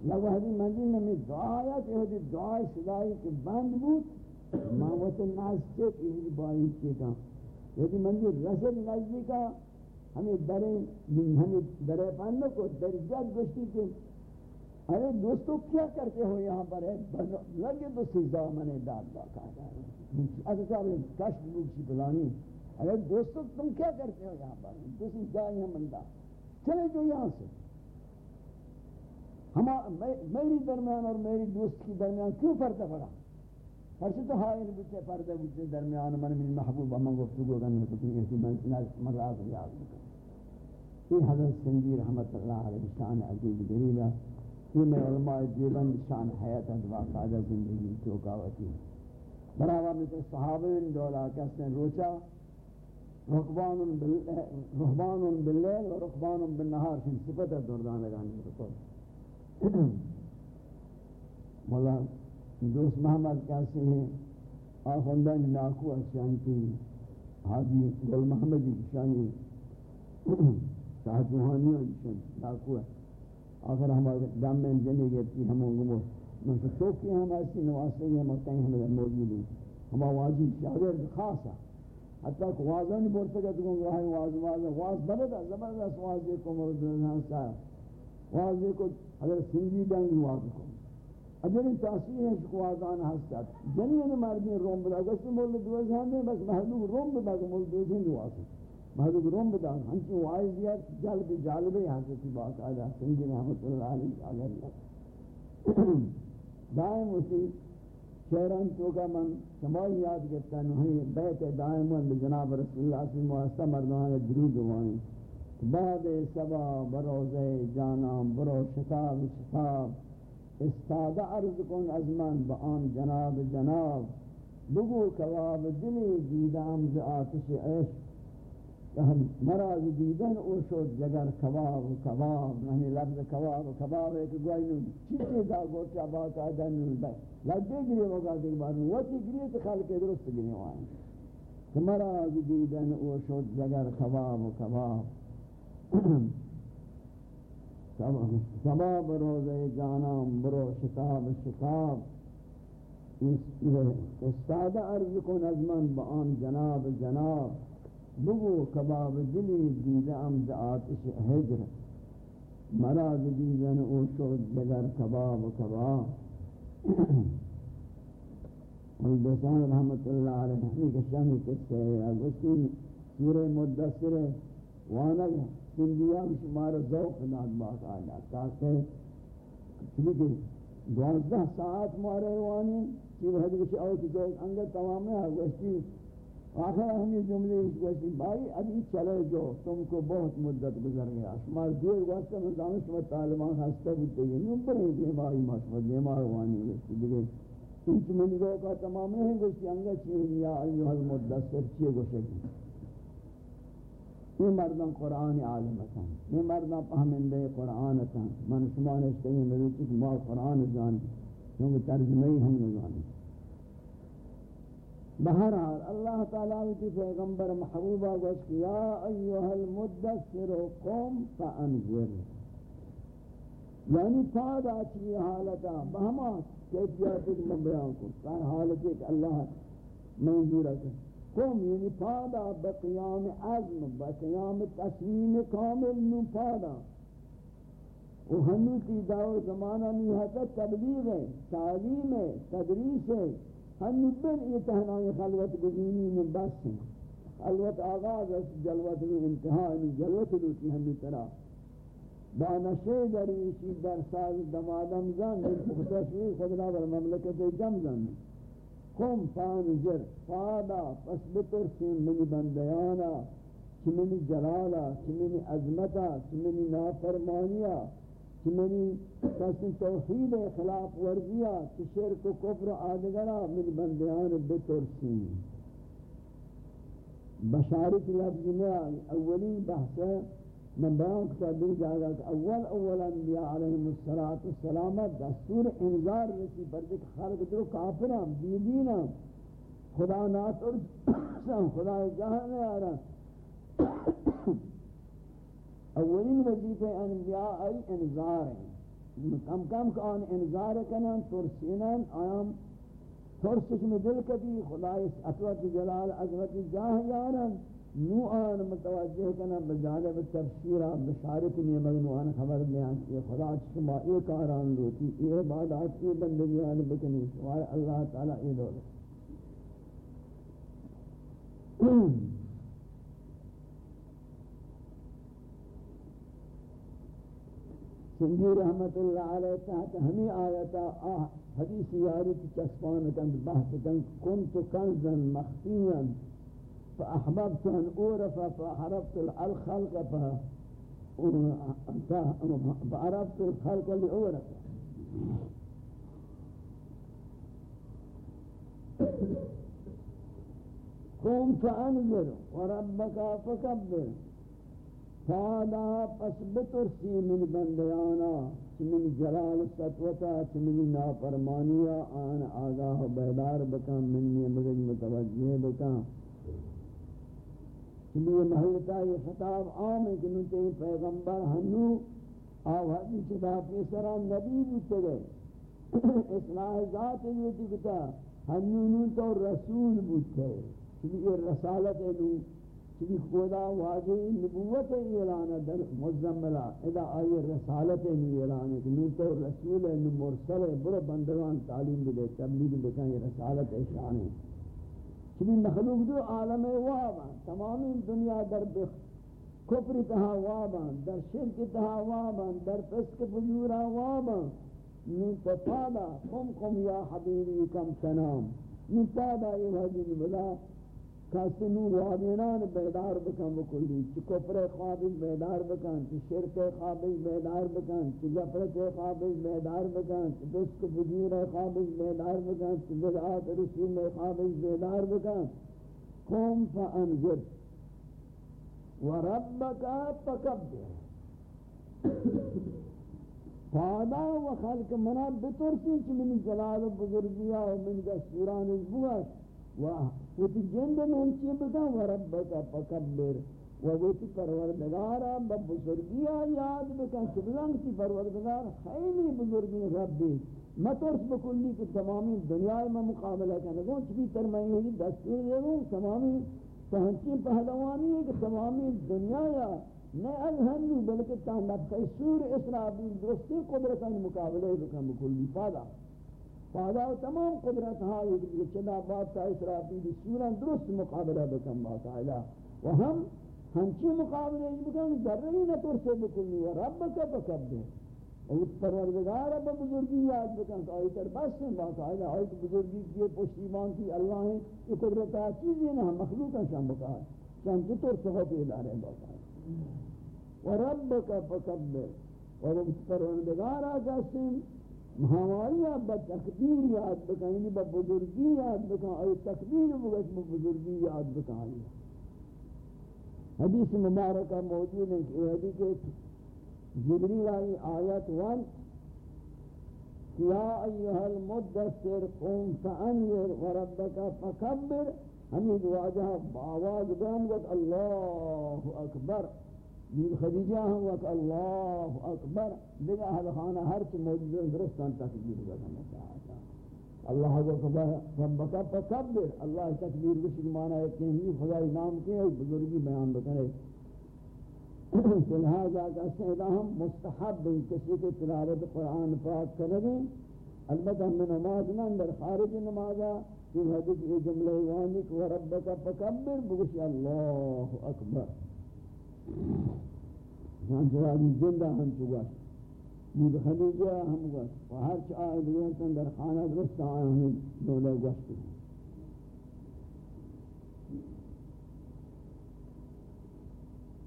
یا وحدی مندی میں دعا یا کہ وہ دعا صدای کے بند بود ما وت ناز سے کہ بائی کے کا یہ مندی رسل نزدیکا ہمیں درے ہمیں درے پاندو کو درجہ گشتی کے ارے دوستو کیا کرتے ہو یہاں پر ہے لگے تو سجدہ منے داد دا کہا اگر صاحب کشف بوکشی پلانی ارے دوستو تم کیا کرتے ہو یہاں پر؟ دوسری جائیں ہم بندہ۔ چلے جو یہاں سے۔ ہما میری درمیان اور میری دوست کی درمیان کیوں پردہ پڑا؟ پرچہ تو حائل بچے پردہ بچے درمیان۔ من من محبوب، من گفتگو کرنے تو کہ اسی من راز ریاض بکن یہ حضرت سنجی رحمت اللہ علیہ شان عزیز گریبہ یہ میں علماء دیوبند شان حیات واقعہ زندگی چوکاوتی ہے۔ برابر مثل صحابہ دولا کہتے روچا رقبان باللیل و رقبان بالنہار شن صفت دردان لگانے رکھو مولا دوست محمد کیسے ہیں آخوندان ناکو شان کی، حاجی گل محمدی شانی شاہد روحانیوں شان ناکو. ہے آخر ہمارے دم میں جنی گئتی ہموں گمو. من سے چوکی ہم ایسی نواستے ہیں، ہم کہیں ہمیں موجود ہیں۔ ہم واجب شاگرد خاص ہے حتیٰ کہ واضح نہیں بول سکتا کہ راہ واضح واضح واضح بلدہ زبردست واضح کو مرد اللہ صاحب واضح کو حضرت سنجی دنگی واضح کو اگر تاثیر ہے شکوازان ہستت جنین مردین روم بدا گشتی مولد دوزان دیں بس محلوک روم بدا کہ مولد دوز دوزین دوازن محلوک روم بدا، ہنچی وائز دیا جلب جالب حضرتی باقاعدہ سنگی رحمت اللہ علیہ وسلم دائم اسی شہران چوکا من شمائی یاد کرتا نوہی بیت دائم من بجناب رسول اللہ صلی اللہ علیہ وسلم مردان درود ہوائیں بعد سبا بروز جانا برو شتاب شتاب۔ استاد عرض کن از من با آن جناب جناب، بگو کواب دلی دیدم ز آتش عشق۔ ہم مراز دیدن او شد جگر کباب و کباب نہیں لفظ کباب و کباب ہے کہ گوئی نو چیزی دا گوچا بات آدن نو بے لگے گری وقا دیکھ بار نو وقتی گری تو خلق درست گری وائن کہ مراز دیدن او شد جگر کباب و کباب. سباب روزے جانام برو شتاب شتاب. استاد عرض کن از من با آن جناب جناب. بگو کباب دلی دیدم ز آتش حجر مراد دیدن او شد بگر کباب و کباب۔ البسان رحمت اللہ علیہ ہمیں کشانی کسے ہے؟ اگوشتی سورہ مدسر وانگ سندیا شمار ذوق ناد باق آیا تاکہ چلی دوازدہ ساعت مارے وانی چیز حدیث اوٹ ذوق انگر تمام ہے اگوشتی آخر ہم یہ جملے اس کو بھائی ابھی چلے جو تم کو بہت مدت گزر گیا۔ شمار دیر وقت میں دانش و طالبان ہستے بودتے یعنی ہیں نو بڑے دیمائی مشفت دیمائی وانی گوشتی دیگے انچ منگو کا تمام ہے گوشتی انگا چیز یا ایوہ المدسر چیئے گوشتی یہ مردان قرآن عالمتا یہ مردان پہمندے قرآنتا من شما نشتے ہیں ملوچی کہ ما قرآن جان کیونکہ ترجمہی ہم نے جانے۔ بہرحال اللہ تعالیٰ کی پیغمبر محبوبہ گوش کہ یا ایوہ المدثر قوم فانذر۔ یعنی فادا چلی حالتا بہما کیفیات ایک من بیان کو کار حالت ایک اللہ منظور ہے۔ قوم یعنی فادا بقیام عزم بقیام تصمیم کامل نو فادا و ہنوتی دعوت زمانہ نہیں ہے تبلیغ ہے، تعلیم ہے، تدریس ہے۔ ہم بن یہ تہنائی خلوت گزینی من بس ہیں خلوت آغاز ہے جلوت میں انتہا ہے جلوت لوٹی ہمی طرح. با نشے دریشی در ساز دمادم زن مختصوی خدنا بر مملکت جم زن. کم فانجر فادا، پس بترسیم منی بندیانا، چی منی جلالا، چی منی عظمتا، چی منی نافرمانیا. کہ منی کسی توحید خلاف ورزیا کہ شرک و کفر آدگرہ من بندیان بترسی. بشارت لفظ میں آئی اولین بحث من بیان کتا دل جاگا کہ اول اول انبیاء علیہم السلام دستور انذار رسی بردک خلق درو کافرام بیدینام خدا ناتر خدا جہاں نہیں آ رہا اولین وظیفہ انبیاء ای انذار کم کم کہ آن انذار کنن ترسینن آیام ترسش میں دل کبھی خدا اس اطوت جلال عظمت جاہ یارن نو آن متوجہ کنن بجانب تفسیرہ بشارت نیمگ نو آن خبر بیان کہ خدا شما ایک آران لوٹی یہ عبادات کی بندگیان بکنی سوائے اللہ تعالیٰ اے دولت۔ سنگی رحمت اللہ علیہ تحت ہمیں آیتا آہ حدیث یاری کی چسپان کند بحث کند کنت کنزا مخفیا فأحببت أن أعرف فعرفت الخلق فعرفت الخلق لأعرف قم فأنذر وربك فكبر. فادا پس بترسی من بندیانا چمن جلال ستوتا چمن نافرمانیا، آن آگاہ بیدار بکا منی مگج متوجہ بکا چلی محلتا یہ خطاب عام ہے کہ ننتے پیغمبر ہنو آوازی چدا پیسران نبی بودتے گئے. اصلاح ذات یہ دیکھتا، ہنو نو تو رسول بودتے چلی یہ رسالت نو چلی خدا واجی نبوت اعلان در مزملہ، ادا آئی رسالت اعلان ہے کہ نو تو رسول ہے نو مرسل ہے، برو بندگان تعلیم دے، تبلیغ بکن یہ رسالت شان ہے۔ چلی مخلوق دو عالم وابا تمامی دنیا در بخ کفر تہا وابا در شرک تہا وابا در فسق فجورا وابا نو تفادا قم قم یا حبیبی کم سنام۔ نو تادا یہ حدیث بلا کسی نو وابینان بیدار بکن بکلی چی کفر خوابش بیدار بکن، چی شرک خوابش بیدار بکن، چی جفرت خوابش بیدار بکن، چی دسک بجور خوابش بیدار بکن، چی بدعات رسول خوابش بیدار بکن. قوم فانجر وربک فکبر. فادا و خلق منا بترسی چی من جلال بزرگیا و من دستوران ازبوش وہ جند میں ہم چیئے بتا وربکا فکبر ووتی پروردگارا ببزرگیا یاد بکن چبزنگ تی پروردگار خیلی بزرگی ربی مطرس بکلی کہ تمامی دنیا میں مقابلہ کرنے گو چبی ترمائی جی ہوئی دستور دے گو تمامی سہنچی پہلوانی ہے کہ تمامی دنیا یا نہ الہنو بلکہ تاہم سور اسرابی درستی قدرتان مقابلہ بکن بکلی. پادا فادا و تمام قدرت ہائی کہ چنا بات تا اسرافیل سورا درست مقابلہ بکن با تعالی. و ہم ہنچی مقابلہ بکن ذرہی نہ ترسے بکنی و رب کا بکبے اور پروردگار اب بزرگی یاد بکن تو آئی تر بس ہیں با تعالی. آئی کہ بزرگی کیے پشتیبان کی اللہ ہیں یہ قدرت ہے چیزیں نہ مخلوق ہیں شام بکار شام کی ترسے ہوتے ادارے با تعالی. و رب کا بکبے اور پروردگار آجا سن ہماری اب تکبیر یاد بکن یعنی با بزرگی یاد بکن. اور تکبیر بگش بزرگی یاد بکن؟ حدیث مبارکہ موجود ہے کہ حدیث جبریل آئی آیت ون یا ایہا المدثر قوم فانیر وربک فکبر. ہمیں دعاجہ باواز بہن گت اللہ اکبر. بی خدیجہ ہم وقت اللہ اکبر دیگا اہل خانہ ہر چی موجود درستان تکبیر کرنا اللہ اکبر ربکا فکبر اللہ تکبیر بشک مانا ہے کہ ہمی خدای نام کے بزرگی بیان بکنے لہذا کہتے ہم مستحب ہیں، کسی کے تلاوت قرآن پاک کرنے البتہ ہم نماز نہ اندر خارج نمازہ کہ حدیث یہ جملہ وانی کہ ربکا فکبر بگش اللہ اکبر۔ ہم جوابی زندہ ہم چگوش مید خدیجہ ہم گوش و ہر چاہ تن در خانہ درست آئے ہمیں دولے گوش کی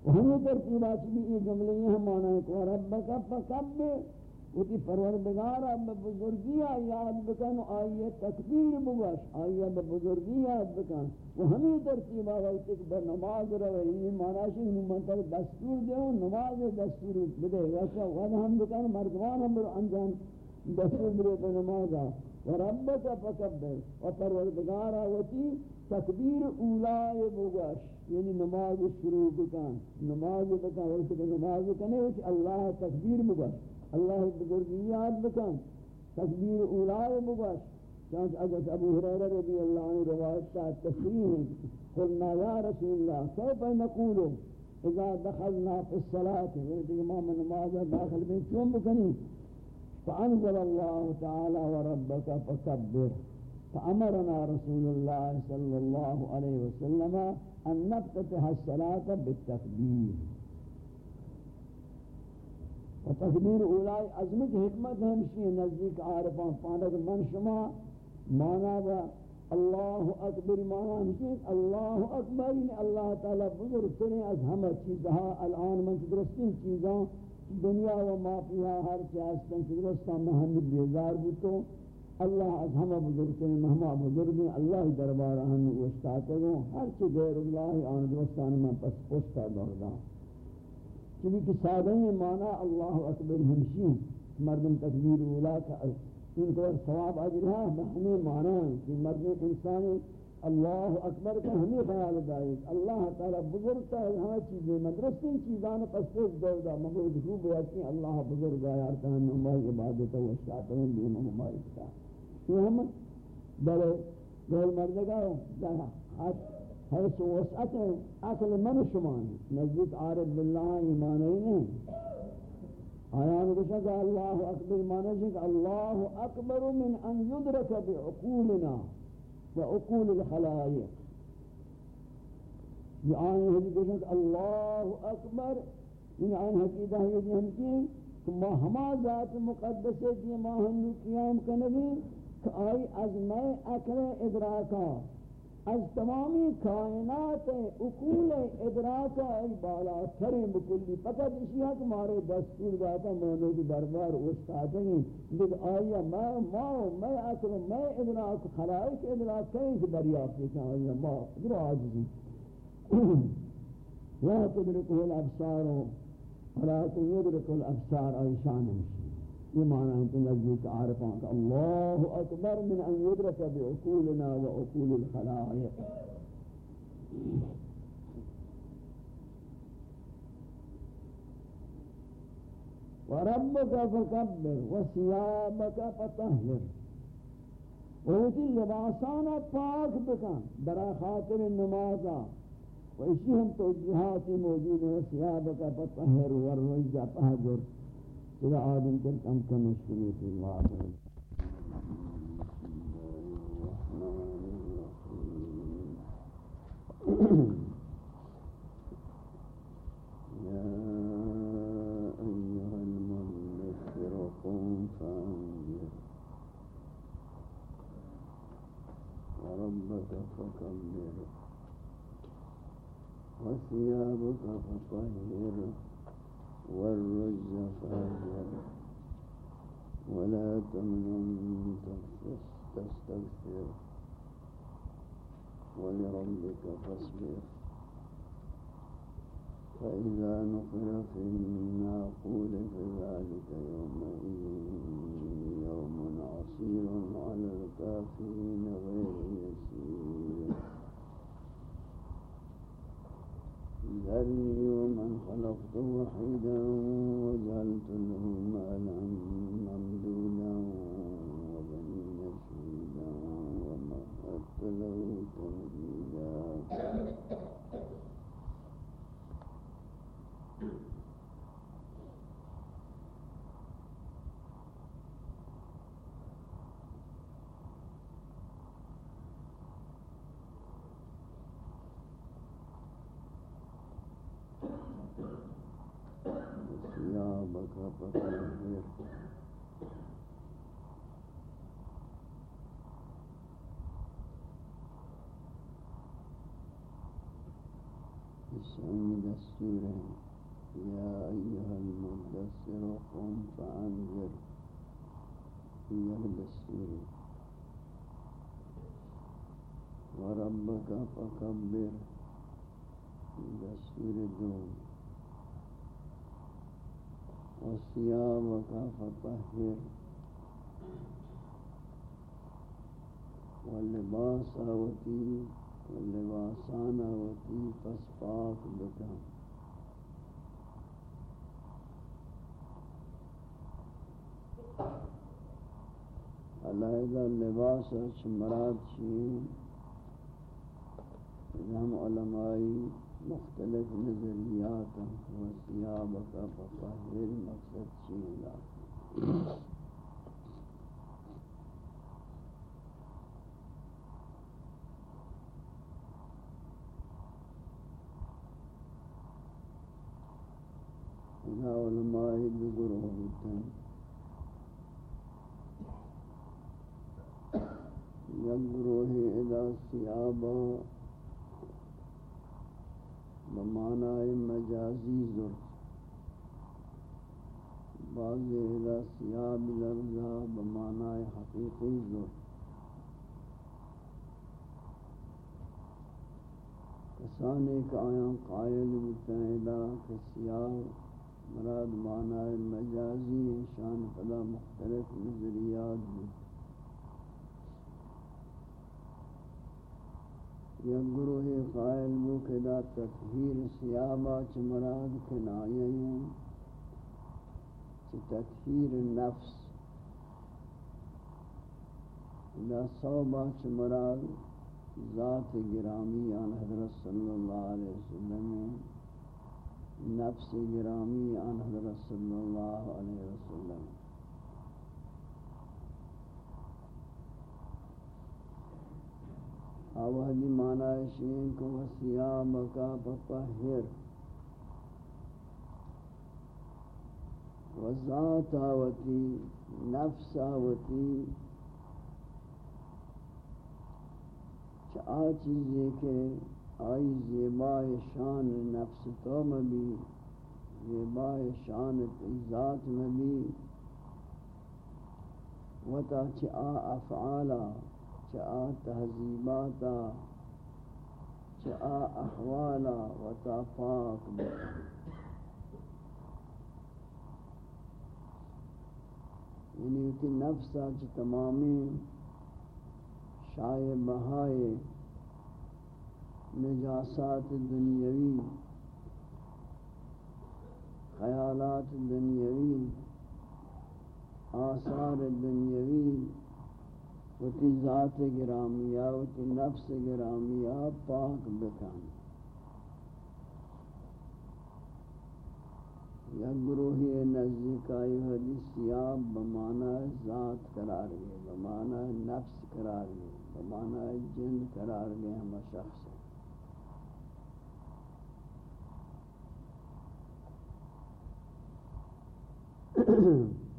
و ہمیں ترتیبات بھی یہ جملے ہیں ہم مانا ہے کہ ربکا فکبر. وتی پروردگار اب بزرگی یاد بکن آئیے تکبیر بگوش آئیے بزرگی یاد بکن. وہ ہمیں ترتیب آوائیت کہ بر نماز روئی یہ معناشی منتر دستور دے نماز دستور بدے. ویسا ود ہم بکن مردوان ہم بر انجام دستور برے پر نمازا و ربک فکبر. و پروردگار آوتی تکبیر اولائے بگوش یعنی نماز شروع بکن. نماز بکن وقت نماز بکنے اللہ تکبیر بگوش اللہ بزرگی یاد بکن. تکبیر اولائے بگوش. چانچ اگر ابو حریر رضی اللہ عنہ روایت کا تصریح قلنا یا رسول اللہ کیف نقولو؟ اذا دخلنا في الصلاة. ورد امام نماز داخل میں چون بکنی فانزل الله تعالى وربك فكبر فأمرنا رسول الله صلى الله عليه وسلم أن نفتتح الصلاة بالتكبير و تکبیر اولای عظمت حکمت ہمشی نزدیک عارفان پاند من شما مانا با اللہ اکبر مانا ہمشی اللہ اکبر یعنی اللہ تعالی بزرگ ترین از ہمہ چیزہا الان من درستین چیزاں دنیا و ما فیہا ہر چیزتن درستان محمد بیزار بوتو اللہ از ہمہ بزرگترین مہمہ بزرگیں اللہ دربارہ ہم وشتاتے گو ہر چیز غیر اللہ آن درستان میں پس پوستا دوردان چلی کہ سادہ معنی اللہ اکبر ہمشی مردم تکبیر اولا کا ان کو ثواب اجر ہے۔ بہنے معنی ہے کہ مردم انسان اللہ اکبر کا ہمیں خیال دائیں اللہ تعالی بزرگتا ہے۔ ہمیں چیزیں مدرسیں چیزان پس پس دو دا۔ مگر دکھو بیاتی اللہ بزرگ ہے۔ ارکان ہماری عبادت و شاعتوں دین ہماری کتا یہ ہم بلے غیر مردگاہ ہوں جہاں حیث وسعت عقل من شمانی نزدیک عارف باللہ ایمانی نہیں آیان کشا کہ اللہ اکبر ایمانی ہے کہ اللہ اکبر من ان یدرک بعقولنا وعقول الخلائق. یہ آیان حدیث کشا کہ اللہ اکبر آن آیان حقیدہ یہ ہم کی کہ ما ہما ذات مقدس ہے کہ ما ہم قیام کنگی کہ آئی از میں اکل ادراکا. از تمامی کائنات اکول ادراکا ای بالا ترین بکلی فقط اسی ہے کہ مارے دستور داتا مونو کی دربار استاد ہیں۔ لیکن آیا، میں ما میں اکل میں ادراک، خلائق ادراک کہیں کہ دریافت کہ آیا ما در عاجزی لا تدرکه الابصار ولكن يدرك الابصار اي شان یہ معنی ہے کہ نزدیک عارفان. کہ اللہ اکبر من أن یدرک بعقولنا وعقول الخلائق. وربك فكبر وثيابك فطهر. وہتی لباسانا پاک بکن برا خاطر نمازا و اسی ہم توجیحاتی موجود سیابک فطهر والرجز فهجر. إلى عاد تلك أم كما في الله عز فأنذر. وربك فكبر. وثيابك فطهر. والرجز فاجر ولا تمنن تستغفر. ولربك فاصبر. فإذا نقر في الناقول فذلك يومئذ يوم عصير على الكافرين غير ذرني ومن خلقت وحيدا وجعلت له مالا ثيابك فطهر اسم دستور يا أيها المدثر قم فأنذر هي الدستور وربك فكبر دستور دون وثيابك فطهر واللباس وتی واللباسان وتی پس پاک بکا علیہ لباس مراد چی ہم علمائی مختلف نظریات و سیاب کا فطہر مقصد چیلا اذا علماء بگروہ ہوتے یک گروہ اذا سیابا بمعنى مجازي زر بعض إلى سياب لرزا بمعنى حقيقي زر کسانی کا آیاں قائل متحدہ کہ سیاہ مراد معنی مجازی شان فلا مختلف نظریات بھی یا گروہ قائل بو کدا تطہیر سیابا چمراد کنائیں چی تطہیر نفس۔ دا صوبہ چمراد ذات گرامی آن حضرت صلی اللہ علیہ وسلم نفس گرامی آن حضرت صلی اللہ علیہ وسلم۔ آوہدی معنی شین کو وسیابکا بطہر وذات آوتی، نفس آوتی۔ چا چیزی کہ آئی زیبای شان نفس تو مبی زیبای شان ذات مبی۔ وتا چا افعالا۔ چا تہذیباتا چا احوالا وتا پاک یعنی کہ نفس آج تمامی شائع بہائے نجاسات دنیاوی، خیالات دنیاوی، آثار دنیاوی وتی ذات گرامیہ وتی نفس گرامیہ پاک بکن. یا گروہی نزدیک آئی حدیث یا بمانا ذات قرار گئے بمانا نفس قرار گئے بمانا جن قرار گئے، ہم شخص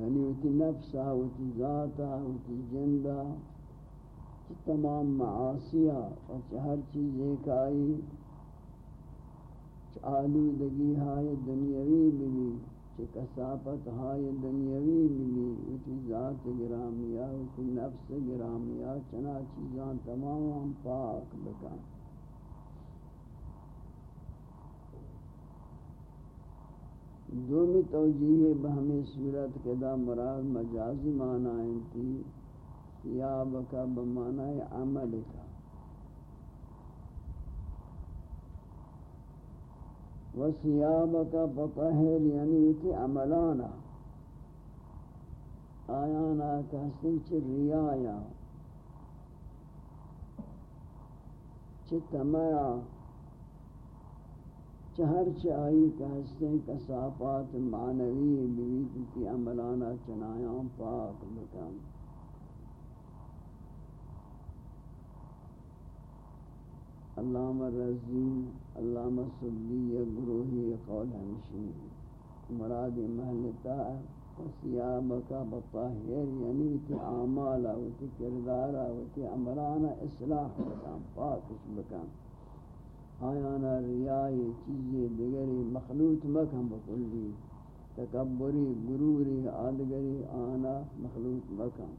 یعنی وتی نفسا وتی ذاتا وتی جندہ تمام معاصیہ اور ہر چیز ایک آئی آلودگی ہائے دنیاوی بھی چھ کسافت ہائے دنیاوی بھی اچھی ذات گرامیہ اچھی نفس گرامیہ چنا چیزاں تمام پاک بکا دومی توجیہ بہمی صورت کے دا مراد مجازی معنی تھی سیابک بمعنی عملک وسیابک بطہر یعنی کہ عملانا آیانا کہستن چھ ریایا چھ تمیا چہر چاہی کہستن کسافات معنوی بیویت کی عملانا چنایاں پاک بکن۔ علامہ رضی علامہ صدی گروہی قول ہمشی مراد محلتا وسیاب کا بطاہر یعنی تی اعمالا و تی کردارا و تی عمرانا اصلاح بکان پاکش بکان آیانا ریائی چیزی دیگری مخلوط مکم بکلی، تکبری، گروری، آدگری، آنا مخلوط مکم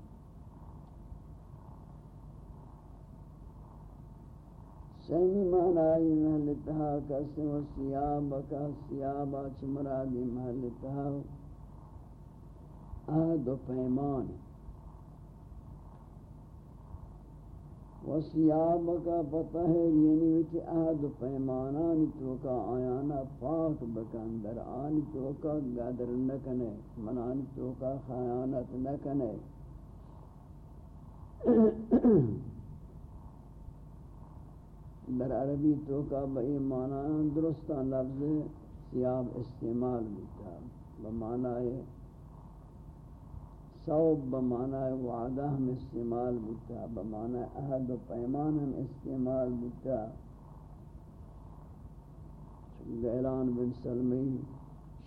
سیمی معنی محلتہا کسی و سیابا کا سیابا چمرادی محلتہا عہد و پیمان و سیابا یعنی وچی عہد و پیمانانی توکا آیانا پاک بکن، در آنی توکا گادر نکنے منانی توکا خیانت نکنے۔ در عربی تو کا بئی معنی درستہ لفظ سیاب استعمال بیتا بمعنی صوب بمعنی وعدہ ہم استعمال بیتا بمعنی عہد و پیمان ہم استعمال بیتا غیلان بن سلمی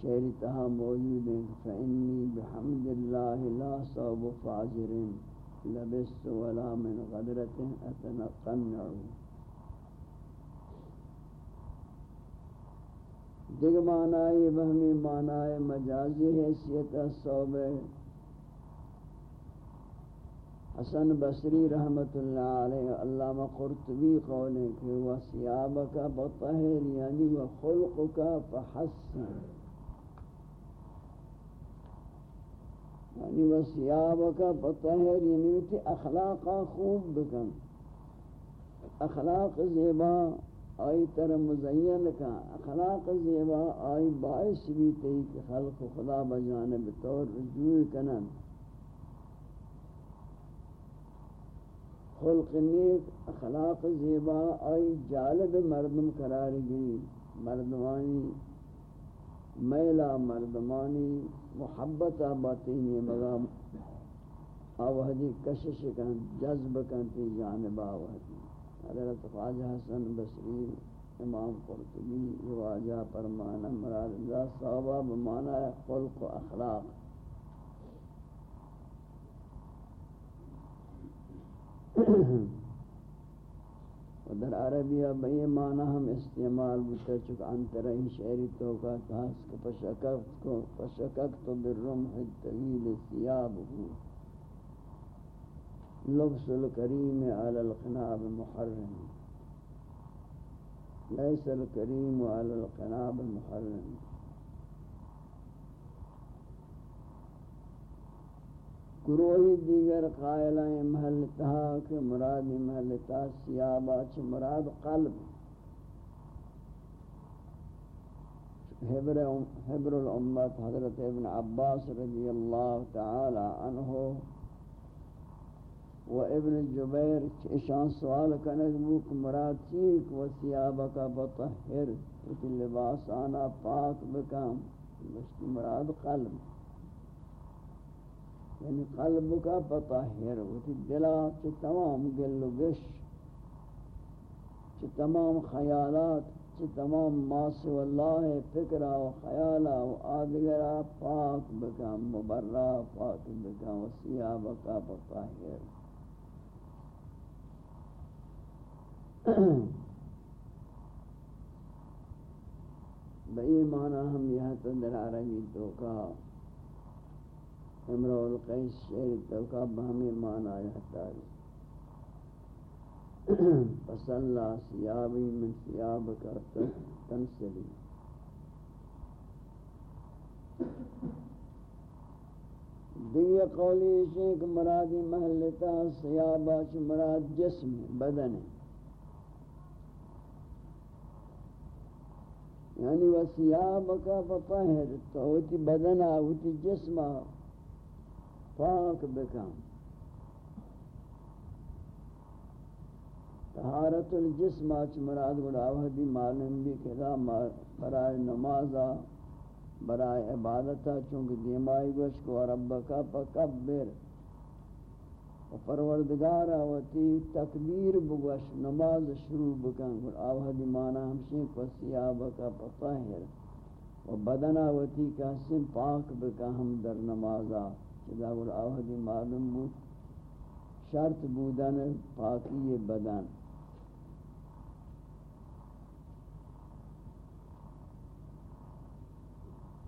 شعری تہا موجود ہیں، فإنی بحمد اللہ لا صوب فاجر لبست ولا من غدرت اتنقنعو دیکھ معنی بہمی معنی مجازی حیثیت صوب حسن بصری رحمت اللہ علیہ، علامہ قرطبی قولیں کہ وَسِيَابَكَ بَطَهِرْ یعنی وَخُلْقُكَ فَحَسَّنْ۔ یعنی وَسِيَابَكَ بَطَهِرْ یعنی وَتِ اخلاقا خوب بکن۔ اخلاق زیبا آئی تر مزین کا۔ اخلاق زیبا آئی باعث بھی تی کہ خلق خدا بجانب طور رجوع کنن۔ خلق نیک، اخلاق زیبا، آئی جالب مردم قرار گئی. مردمانی، میلا مردمانی، محبت باطینی مغام آوہدی کشش کن، جذب کن تی جانب آوہدی. حضرت خواجہ حسن بصری، امام قرطبی، رواجہ پرمانہ مراد اللہ صحابہ بمعنی خلق و اخلاق. در عربی اب یہ معنی ہم استعمال بتا چک انترہ شعری توقع تحس کہ فشکفت کو فشکفت بالرمح الطویل سیاب ہو لبس الكريم على القناب المحرم ليس الكريم على القناب المحرم گروہی دیگر قائلہ محلتہ کہ مراد محلتہ سیابہ چھ مراد قلب۔ حبر الامت حضرت ابن عباس رضی اللہ تعالی عنہ و ابن جبیر اشان سوال کنگ بوک مراد چیک و سیابکا بطہر وتی لباس آنا پاک بکام مراد قلب۔ یعنی قلب کا بطہر وتی دلا چی تمام گل و گش چی تمام خیالات چی تمام ماس واللہ فکرہ و خیالہ و آدگرہ پاک بکام مبرہ پاک بکام و سیابکا بطہر بئی معنی ہم یہ تندر عربی تو کا امرو القیس شیر تو بہمی معنی یہ تاری فصلہ سیابی من سیاب کا تنسلی دیگه قولی ہے کہ مرادی محلتا سیابہ چھ مراد جسم بدن ہے۔ یعنی وسیاب کا فطہر تو ہوتی بدنا ہوتی جسم پاک بکام طہارت الجسم اچ مراد گڑا وحدی معلوم بھی کہ دا برائے نمازا برائے عبادتا چونکہ دیمائی گوش کو ربکا فکبر. و پروردگار آواتی تکبیر بگوش، نماز شروع بکن اور آوہدی معنی ہمشین کو سیابکا پطاہر و بدن آواتی کا سن پاک بکا ہم در نمازا چدا اور آوہدی معلوم بود شرط بودن پاکی بدن.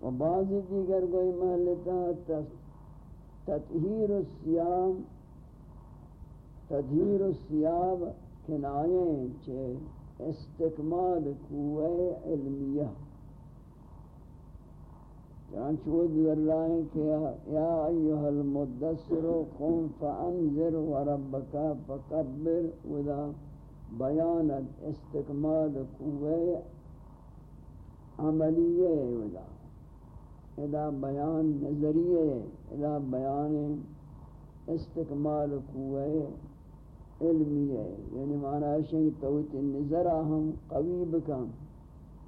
و بعضی دیگر کوئی محلتا تطہیر السیام تدھیر السیاب کنائیں چھے استکمال قوہ علمیہ چانچہ وہ ذرائیں کہ یا ایوہ المدسر قم فأنذر وربکا فکبر ودا بیانت استکمال قوہ عملیہ ودا ادا بیان نظریہ ادا بیان استکمال قوہ علمی ہے یعنی معنی ہے کہ توتی نظرہ ہم قوی بکم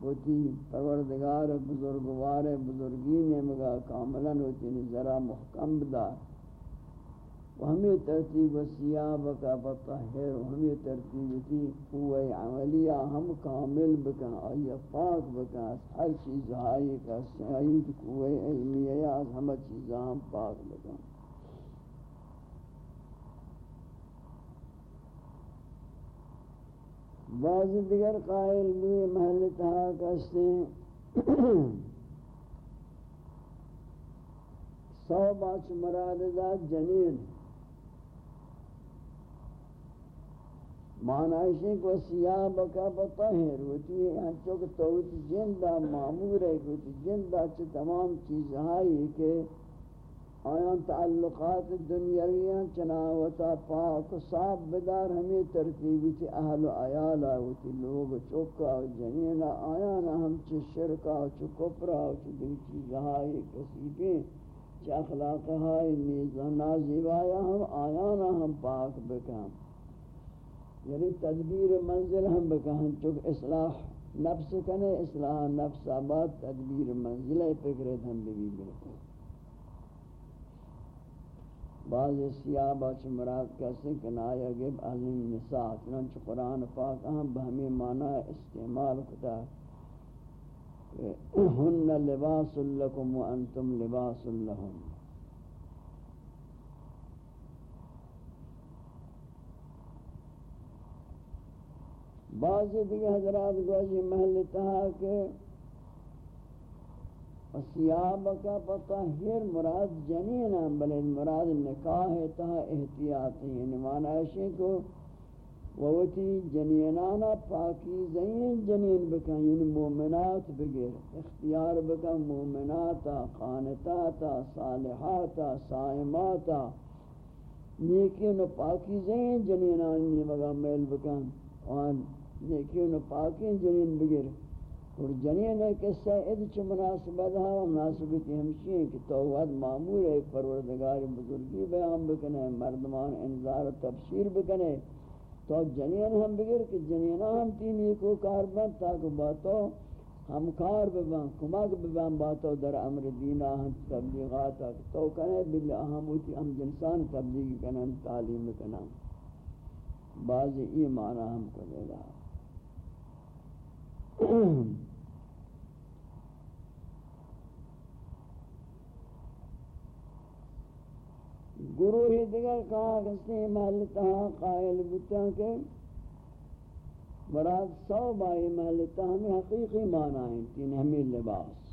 ہوتی پروردگار بزرگوار بزرگین مگا کاملا ہوتی نظرہ محکم بدار و ہمیں ترتیب و سیاب کا بطہر و ہمیں ترتیب تھی قوہ عملیہ ہم کامل بکن آیا پاک بکن ہر چیز آئی کا سعید قوہ علمیہ، از ہمیں چیزاں ہم پاک بکن. بعض دیگر قائل بھی محل تہا کہتے ہیں سو باچ مراد دا جنین۔ معنی کو سیاب کا بطہر ہوتی ہے یہاں چوک توت جندہ معمور ہے کہ جندہ چھ تمام چیز آئی کہ آیان تعلقات دنیاویاں چناوتا پاک و صاحب بدار ہمیں ترتیبی تھی اہل و عیالا ہوتی لوگ چکا و جنینا آیانا ہم چی شرکا و چی کپرا و چی دن چیزہائی کسیبیں، چی اخلاقہائی نیزہ نازیوایا ہم آیانا ہم پاک بکام یعنی تدبیر منزل ہم بکام چک اصلاح نفس کنے، اصلاح نفس آباد، تدبیر منزل پکرت ہم بھی بلکل بعض سیاہ باچ مراد کیسے کنایا گب عظیم نساء، چنانچہ قرآن پاک اہم بہمی معنی استعمال کتا ہن لباس لکم وانتم لباس لہم بعض دیگه حضرات گوشی محل تہا کہ سیاب کا پتہ مراد جنین ہے بلے مراد نکاح تا احتیاط یعنی معنی ہے کو ووتی جنینانا پاکی زین جنین بکن یعنی مومنات بگر اختیار بکن مومناتا خانتاتا صالحاتا سائماتا نیکین و پاکی زین جنینان یعنی بگا میل بکن وان نیکین و پاکی جنین بگر اور جنین ہے کہ سید چ مناسبت ہے مناسبت ہمشی ہے کہ توحید معمول ہے، پروردگار بزرگی بیان بکنے، مردمان انذار و تبشیر بکنے۔ تو جنین ہم بگر کہ جنینہ ہم تین ایکو کار بند تاکہ باتو ہم کار ببن، کمک ببن باتو در امر دینہ ہم تبلیغات تو کنے بلی اہموتی ہم جنسان تبلیغ کنن تعلیم کنن بعض ای معنی ہم کو لے رہا گروہ دیگر کہا کسی محلتا قائل بتا کے مراد سو بائی محلتا ہمیں حقیقی معنی ہیں، تین ہمیں لباس۔